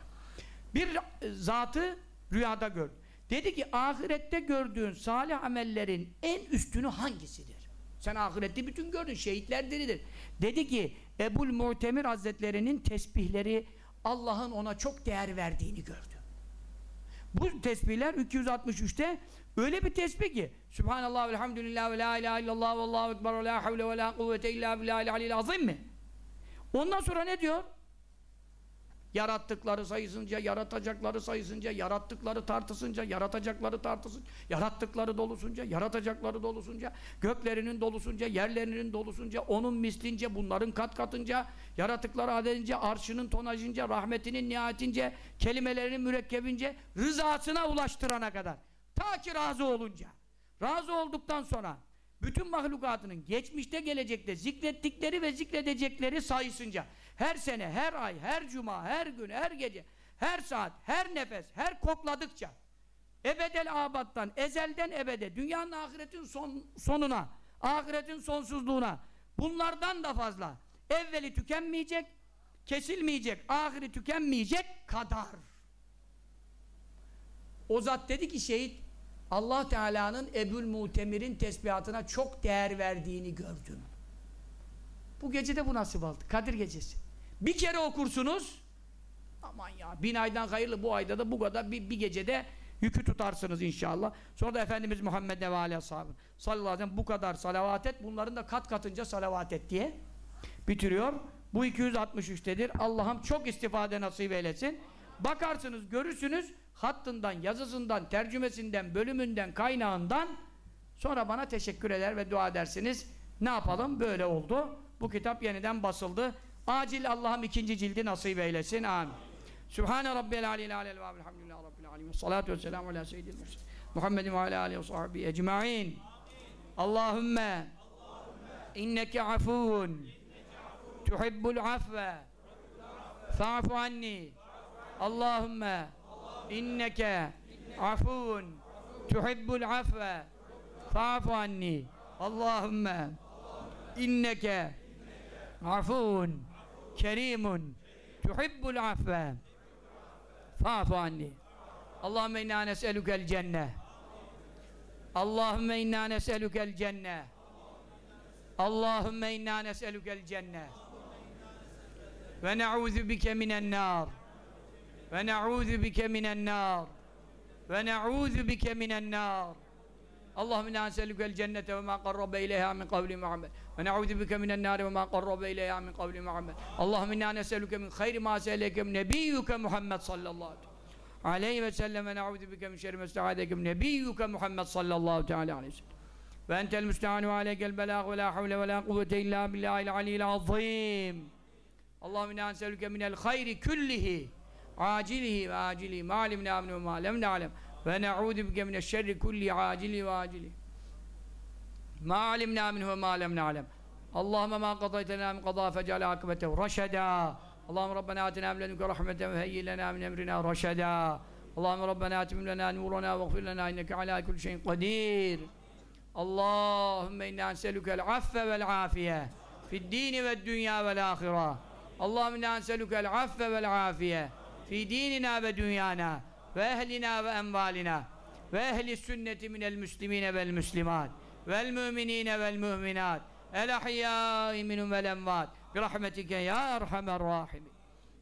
Bir zatı rüyada gördü. Dedi ki ahirette gördüğün salih amellerin en üstünü hangisidir? Sen ahirette bütün gördün, şehitler diridir. Dedi ki Ebul Mu'temir Hazretlerinin tesbihleri Allah'ın ona çok değer verdiğini gördü. Bu tesbihler 263'te öyle bir tesbih ki Subhanallah ve elhamdülillah ve la ilahe illallah ve allahu ekber ve la havle ve la kuvvete illa billahil aliyyil azim mi? Ondan sonra ne diyor? Yarattıkları sayısınca, yaratacakları sayısınca, yarattıkları tartısınca, yaratacakları tartısınca, yarattıkları dolusunca, yaratacakları dolusunca, göklerinin dolusunca, yerlerinin dolusunca, onun mislince, bunların kat katınca, yaratıkları adedince, arşının tonajınca, rahmetinin nihayetince, kelimelerinin mürekkebince, rızasına ulaştırana kadar. Ta ki razı olunca. Razı olduktan sonra bütün mahlukatının geçmişte gelecekte zikrettikleri ve zikredecekleri sayısınca her sene, her ay, her cuma, her gün, her gece, her saat, her nefes, her kokladıkça ebedel abattan, ezelden ebede, dünyanın ahiretin son, sonuna, ahiretin sonsuzluğuna, bunlardan da fazla. Evveli tükenmeyecek, kesilmeyecek, ahiri tükenmeyecek kadar. O zat dedi ki şehit, Allah Teala'nın Ebul Mutemir'in tesbihatına çok değer verdiğini gördüm. Bu gece de bu nasip oldu. Kadir gecesi. Bir kere okursunuz, aman ya bin aydan hayırlı bu ayda da bu kadar bir, bir gecede yükü tutarsınız inşallah. Sonra da Efendimiz Muhammed ve aleyhi sahibi sallallahu aleyhi bu kadar salavat et, bunların da kat katınca salavat et diye bitiriyor. Bu 263'tedir. Allah'ım çok istifade nasip eylesin. Bakarsınız, görürsünüz hattından, yazısından, tercümesinden, bölümünden, kaynağından sonra bana teşekkür eder ve dua edersiniz. Ne yapalım? Böyle oldu. Bu kitap yeniden basıldı. Acil Allah'ım ikinci cildi nasip eylesin. Amin. Sübhane Rabbiyel Aleyhi Aleyhi ve Elhamdülillahi Rabbil Alemin. Salatu ve selamu ala seyyidil mursalin. Muhammedin ve ala aleyhi ve sahbihi ecma'in. Allahümme inneke afuvun tuhibbul afve fa'fu anni. Allahümme inneke afuvun tuhibbul afve fa'fu anni. Allahümme inneke afuvun kerimun tuhibbul afve fa'fu anni. Allahümme inna nes'elukel cenne. Allahümme inna nes'elukel cenne. Allahümme inna nes'elukel cenne. Ve ne'udhu bike minen nar. Bike minen nar. Ve ne'udhu bike minen nar. اللهم إنا نسألك الجنة وما قرب إليها من قول محمد. ونعوذ بك من النار وما قرب إليها من قول محمد. اللهم إنا نسألك من خير ما سألك من نبيك محمد صلى الله عليه وسلم. ونعوذ بك من شر ما استعاذك من نبيك محمد صلى الله تعالى عليه وسلم. وانت المستعان وعليك البلاغ. ولا حول ولا قوة إلا بالله العلي العظيم. اللهم إنا نسألك من الخير كله. عاجله وآجله ما علمنا منه وما لم نعلم. ونعوذ بك من الشر كل عاجله وآجله ما علمنا منه وما لم نعلم. اللهم ما قضيت لنا من قضاء فاجعل عاقبته رشدا. اللهم ربنا آتنا من لدنك رحمة وهيئ لنا من أمرنا رشدا. اللهم ربنا آتم لنا نورنا واغفر لنا إنك على كل شيء قدير. اللهم إنا نسألك العفو والعافية في الدين والدنيا والآخرة. اللهم إنا نسألك العفو والعافية fi dinina ve dünyana ve ehlina ve envalina ve ehli sünneti minel müslimine vel müslimat vel müminine vel müminat. El ahyâi minum vel envat bi rahmetike ya erhamer rahimin.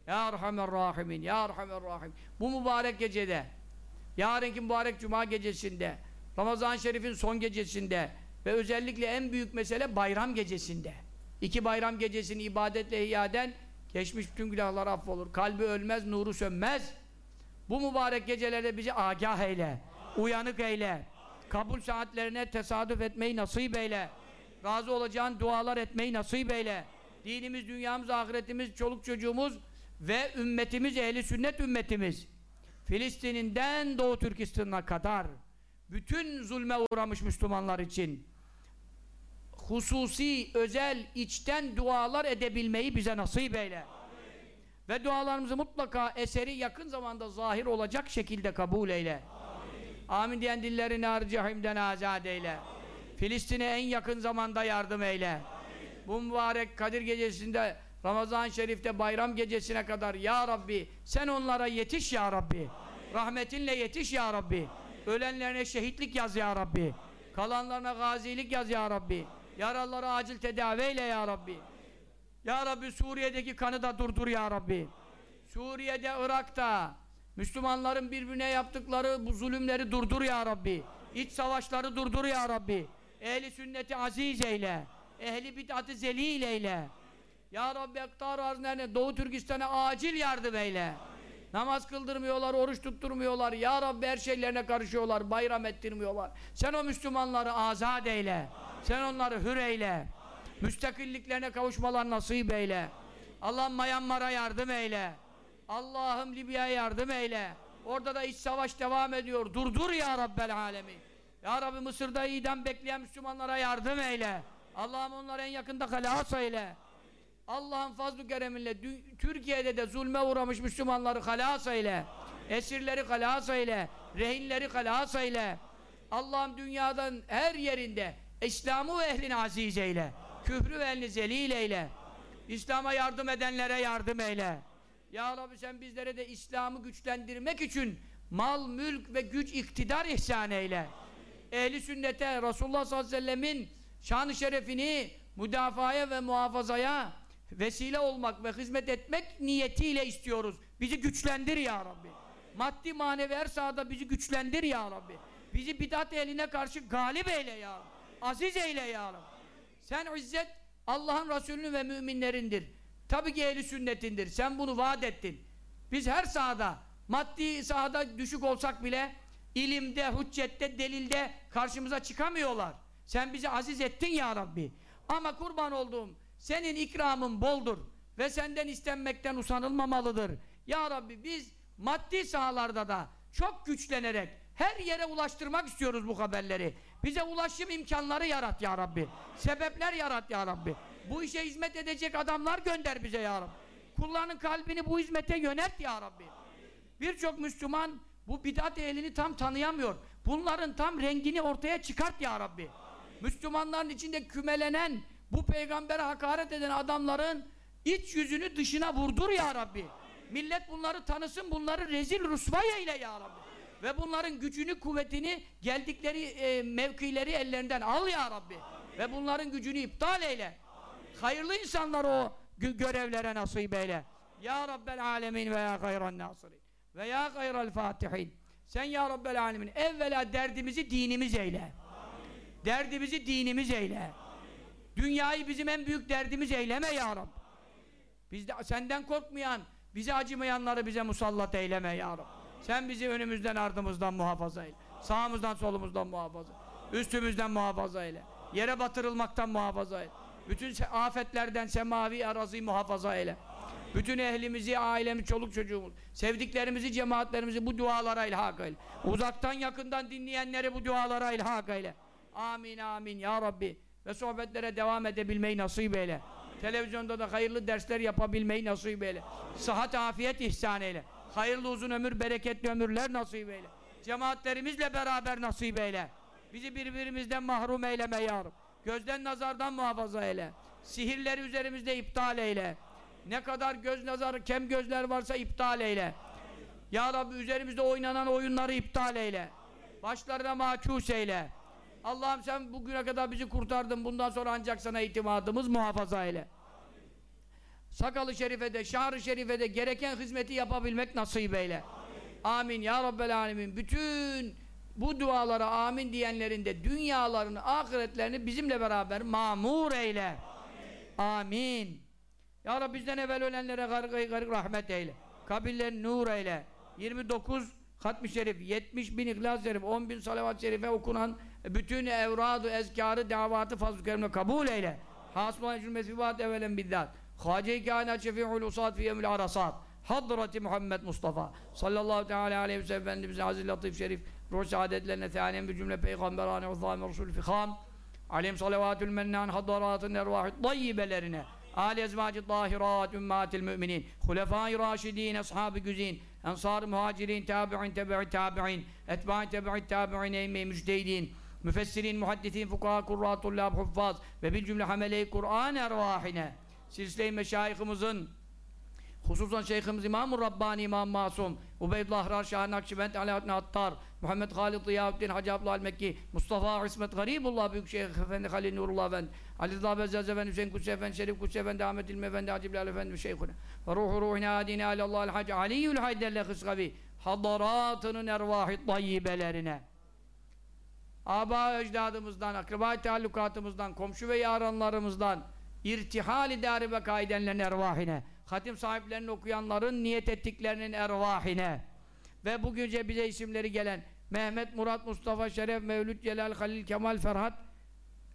Ya erhamer rahimin ya erhamer rahim. Bu mübarek gecede yarınki mübarek cuma gecesinde Ramazan-ı Şerif'in son gecesinde ve özellikle en büyük mesele bayram gecesinde. İki bayram gecesini ibadetle ihya eden geçmiş bütün günahlar affolur. Kalbi ölmez nuru sönmez. Bu mübarek gecelerde bizi agah eyle, uyanık eyle, kabul saatlerine tesadüf etmeyi nasip eyle, razı olacağın dualar etmeyi nasip eyle. Dinimiz, dünyamız, ahiretimiz, çoluk çocuğumuz ve ümmetimiz, ehli sünnet ümmetimiz, Filistin'inden Doğu Türkistan'a kadar bütün zulme uğramış Müslümanlar için hususi, özel, içten dualar edebilmeyi bize nasip eyle. Ve dualarımızı mutlaka eseri yakın zamanda zahir olacak şekilde kabul eyle. Amin, Amin diyen dillerini harcahimden azad eyle. Filistin'e en yakın zamanda yardım eyle. Amin. Bu mübarek Kadir gecesinde Ramazan-ı Şerif'te bayram gecesine kadar Ya Rabbi sen onlara yetiş Ya Rabbi. Amin. Rahmetinle yetiş Ya Rabbi. Amin. Ölenlerine şehitlik yaz Ya Rabbi. Kalanlarına gazilik yaz Ya Rabbi. Yaralıları acil tedavi eyle Ya Rabbi. Ya Rabbi Suriye'deki kanı da durdur Ya Rabbi. Suriye'de, Irak'ta Müslümanların birbirine yaptıkları bu zulümleri durdur Ya Rabbi. İç savaşları durdur Ya Rabbi. Ehli sünneti aziz eyle. Ehli bid'atı zelil eyle. Ya Rabbi ektar arznerine Doğu Türkistan'a acil yardım eyle. Namaz kıldırmıyorlar, oruç tutturmuyorlar. Ya Rabbi her şeylerine karışıyorlar, bayram ettirmiyorlar. Sen o Müslümanları azat eyle. Amin. Sen onları hür eyle. Müstakilliklerine kavuşmalar nasip eyle. Allah'ım Myanmar'a yardım eyle. Allah'ım Libya'ya yardım eyle. Orada da iç savaş devam ediyor. Durdur ya Rabbel alemin. Ya Rabbi Mısır'da idam bekleyen Müslümanlara yardım eyle. Allah'ım onları en yakında halas eyle. Allah'ın fazl-ı kereminle Türkiye'de de zulme uğramış Müslümanları halas eyle. Esirleri kalas eyle. Rehinleri kalas eyle. Allah'ım dünyadan her yerinde İslam'ı ve ehlini aziz eyle. Küfrü ve ehlini zelil eyle. İslam'a yardım edenlere yardım eyle. Ya Rabbi sen bizlere de İslam'ı güçlendirmek için mal, mülk ve güç, iktidar ihsan eyle. Ehli sünnete, Resulullah sallallahu aleyhi ve sellemin şan-ı şerefini müdafaya ve muhafazaya vesile olmak ve hizmet etmek niyetiyle istiyoruz. Bizi güçlendir ya Rabbi. Maddi manevi her sahada bizi güçlendir ya Rabbi. Bizi bidat eline karşı galip eyle ya Rabbi. Aziz eyle ya Rabbi. Sen izzet Allah'ın Resulünün ve müminlerindir. Tabii ki ehli sünnetindir. Sen bunu vaat ettin. Biz her sahada, maddi sahada düşük olsak bile ilimde, hüccette, delilde karşımıza çıkamıyorlar. Sen bizi aziz ettin ya Rabbi. Ama kurban olduğum senin ikramın boldur ve senden istenmekten usanılmamalıdır. Ya Rabbi biz maddi sahalarda da çok güçlenerek her yere ulaştırmak istiyoruz bu haberleri. Bize ulaşım imkanları yarat ya Rabbi. Sebepler yarat ya Rabbi. Bu işe hizmet edecek adamlar gönder bize ya Rabbi. Kullarının kalbini bu hizmete yönelt ya Rabbi. Birçok Müslüman bu bidat ehlini tam tanıyamıyor. Bunların tam rengini ortaya çıkart ya Rabbi. Müslümanların içinde kümelenen, bu peygambere hakaret eden adamların iç yüzünü dışına vurdur ya Rabbi. Millet bunları tanısın, bunları rezil rusvay eyle ya Rabbi. Ve bunların gücünü, kuvvetini, geldikleri e, mevkileri ellerinden al ya Rabbi. Ve bunların gücünü iptal eyle. Hayırlı insanlar o gö- görevlere nasip eyle. Ya Rabbel alemin ve ya hayran nasirin. Ve ya hayral fatihin. Sen ya Rabbel alemin evvela derdimizi dinimiz eyle. Derdimizi dinimiz eyle. Dünyayı bizim en büyük derdimiz eyleme ya Rabbi. Biz de senden korkmayan, bize acımayanları bize musallat eyleme ya Rabbi. Sen bizi önümüzden ardımızdan muhafaza eyle. Sağımızdan solumuzdan muhafaza. Üstümüzden muhafaza eyle. Yere batırılmaktan muhafaza eyle. Bütün afetlerden semavi arazi muhafaza eyle. Bütün ehlimizi, ailemizi, çoluk çocuğumuz, sevdiklerimizi, cemaatlerimizi bu dualara ilhak eyle. Uzaktan yakından dinleyenleri bu dualara ilhak eyle. Amin amin ya Rabbi. Ve sohbetlere devam edebilmeyi nasip eyle. Televizyonda da hayırlı dersler yapabilmeyi nasip eyle. Sıhhat, afiyet ihsan eyle. Hayırlı uzun ömür, bereketli ömürler nasip eyle. Cemaatlerimizle beraber nasip eyle. Bizi birbirimizden mahrum eyleme ya Rabbi. Gözden nazardan muhafaza eyle. Sihirleri üzerimizde iptal eyle. Ne kadar göz nazarı, kem gözler varsa iptal eyle. Ya Rabbi üzerimizde oynanan oyunları iptal eyle. Başlarına mahkus eyle. Allah'ım sen bugüne kadar bizi kurtardın. Bundan sonra ancak sana itimadımız muhafaza eyle. Sakalı şerifede, şahri şerifede gereken hizmeti yapabilmek nasip eyle. Amin. Ya Rabbel alemin. Bütün bu dualara amin diyenlerin de dünyalarını, ahiretlerini bizimle beraber mamur eyle. Amin. Ya Rabbi bizden evvel ölenlere garık garık rahmet eyle. Kabirlerini nur eyle. 29 hatmi şerif, 70 bin ihlas şerif, 10 bin salavat şerife okunan bütün evradu, ezkarı, davatı fazl-ı kerimle kabul eyle. Hasbuhan cümlesi fibat evvelen bizzat. Hace-i kainat şefi'ul usat fi emil arasat. Hadrati Muhammed Mustafa sallallahu teala aleyhi ve sellem Efendimiz'in aziz latif şerif ruh saadetlerine teanem bir cümle peygamberane uzami resul fiham aleyhim salavatül mennan haddaratın ervahı tayyibelerine. Âli ezvacı tahirat ümmatil müminin. Hulefâ-i raşidîn ashab-ı güzin ensar-ı muhacirin tabi'in tebi'i tabi'in etba'i tebi'i tabi'in eyyme-i müjdeydiğin müfessirin, muhaddisin, fukaha, kurra, tullab, huffaz ve bir cümle hamele-i Kur'an ervahine silsile-i meşayihimizin Hususan Şeyhimiz İmam-ı Rabbani İmam Masum, Ubeydullah Ahrar Şah Nakşibend Alaaddin Attar, Muhammed Halid Ziyaüddin Hacı Abdülhal Mekki, Mustafa İsmet Garibullah Büyük Şeyh Efendi Halil Nurullah Efendi, Ali Rıza Bezzaz Efendi, Hüseyin Kutsi Efendi, Şerif Kutsi Efendi, Ahmet İlmi Efendi, Hacı Bilal Efendi, Şeyhuna. Ve ruhu ruhina adine alallahu el-hac aliyyül hayderle hıskavi, hadaratının ervahı tayyibelerine. Aba ecdadımızdan, akraba taallukatımızdan, komşu ve yaranlarımızdan, irtihal-i dar ve kaidenlerin ervahine, hatim sahiplerinin okuyanların niyet ettiklerinin ervahine. Ve bugünce bize isimleri gelen Mehmet, Murat, Mustafa, Şeref, Mevlüt, Celal, Halil, Kemal, Ferhat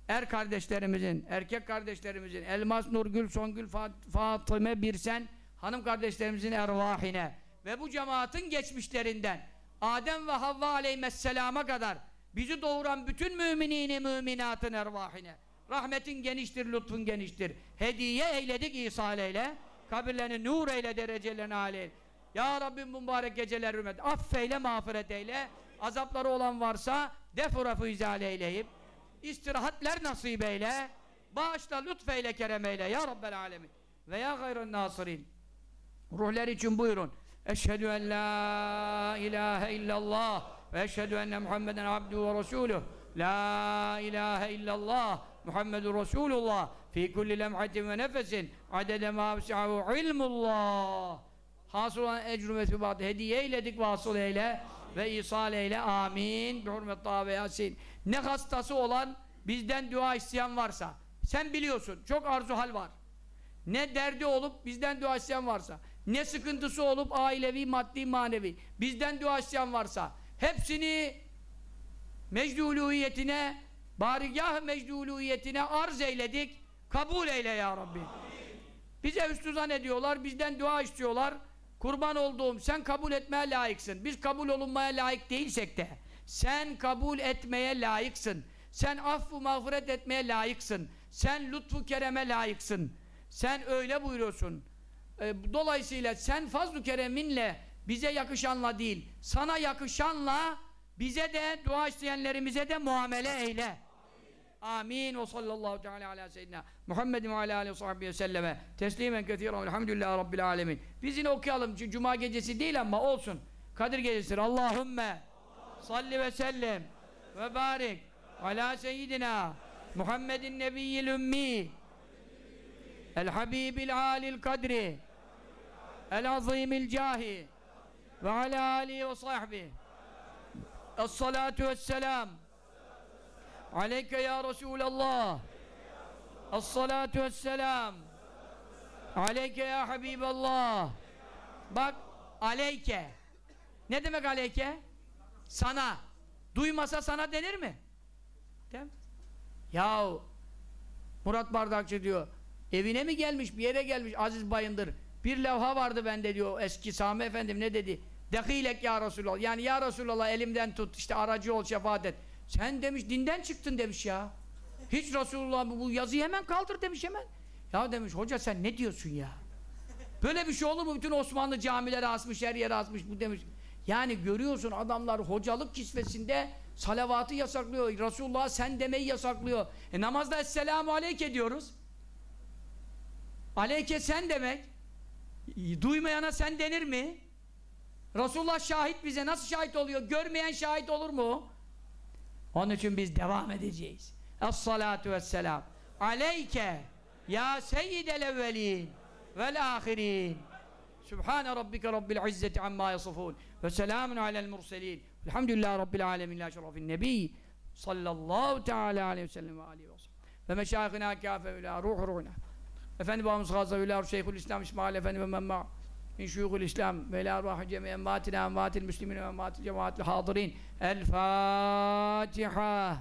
er kardeşlerimizin, erkek kardeşlerimizin, Elmas, Nurgül, Songül, Fat Fatıme, Birsen hanım kardeşlerimizin ervahine. Ve bu cemaatin geçmişlerinden Adem ve Havva aleyhisselama kadar bizi doğuran bütün müminini müminatın ervahine rahmetin geniştir, lütfun geniştir hediye eyledik İsa eyle kabirlerini nur eyle derecelerini âle Ya Rabbim mübarek geceler hürmet. Affeyle, mağfiret eyle. Azapları olan varsa defurafu izale eyleyip istirahatler nasip eyle. Bağışla, lütfeyle, kerem. Ya Rabbel alemin. Ve ya gayrın nasirin. Ruhlar için buyurun. Eşhedü en la ilahe illallah ve eşhedü enne Muhammeden abduhu ve resuluh. La ilahe illallah Muhammedun Resulullah fi kulli lemhatin ve nefesin adede ma vesi'ahu ilmullah. Hasıl olan ecrü ve sübatı hediye eyledik vasıl eyle ve isal eyle amin. Bi hurmet ve yasin. Ne hastası olan bizden dua isteyen varsa sen biliyorsun çok arzu hal var. Ne derdi olup bizden dua isteyen varsa, ne sıkıntısı olup ailevi, maddi, manevi bizden dua isteyen varsa hepsini mecduliyetine, barigah mecduliyetine arz eyledik. Kabul eyle ya Rabbi. Bize üstüzan ediyorlar, bizden dua istiyorlar. Kurban olduğum sen kabul etmeye layıksın. Biz kabul olunmaya layık değilsek de sen kabul etmeye layıksın. Sen affu mağfiret etmeye layıksın. Sen lütfu kereme layıksın. Sen öyle buyuruyorsun. E, dolayısıyla sen fazl-ı kereminle bize yakışanla değil, sana yakışanla bize de dua isteyenlerimize de muamele eyle. Amin ve sallallahu teala ala seyyidina Muhammedin ve ala aleyhi sahbihi ve selleme teslimen kethiren velhamdülillahi rabbil alemin. Biz yine okuyalım. Cuma gecesi değil ama olsun. Kadir gecesidir. Allahümme salli ve sellem ve barik ala seyyidina Muhammedin nebiyyil ümmi el habibil alil kadri el azimil cahi ve ala alihi ve sahbihi es salatu ve selam aleyke ya Resulallah. Es salatu ve selam aleyke ya Habiballah. Bak aleyke. Ne demek aleyke? Sana. Duymasa sana denir mi? Değil mi yahu Murat Bardakçı diyor evine mi gelmiş bir yere gelmiş Aziz Bayındır? Bir levha vardı bende diyor eski Sami Efendim ne dedi dekilek ya Resulallah yani ya Resulallah elimden tut işte aracı ol şefaat et sen demiş dinden çıktın demiş ya hiç Resulullah bu, yazıyı hemen kaldır demiş hemen ya demiş hoca sen ne diyorsun ya böyle bir şey olur mu bütün Osmanlı camileri asmış her yere asmış bu demiş yani görüyorsun adamlar hocalık kisvesinde salavatı yasaklıyor. Resulullah sen demeyi yasaklıyor. E namazda Esselamu Aleyke diyoruz. Aleyke sen demek. Duymayana sen denir mi? Resulullah şahit bize nasıl şahit oluyor? Görmeyen şahit olur mu? Onun için biz devam edeceğiz. Es-salatu vesselam. Aleyke ya seyyidel evvelin vel ahirin. Sübhane rabbike rabbil izzeti amma yasifun ve selamun alel murselin. Elhamdülillahi rabbil alemin la şerefin nebi sallallahu teala aleyhi ve sellem ve aleyhi ve sellem. Ve meşayihina kâfe ve la ruh ruhuna. Efendi babamız Gaza ve la Şeyhül İslam İsmail Efendi ve memma min şuyukul İslam ve la ruh cemi envatina envatil müslimin ve envatil cemaatil hadirin. El Fatiha.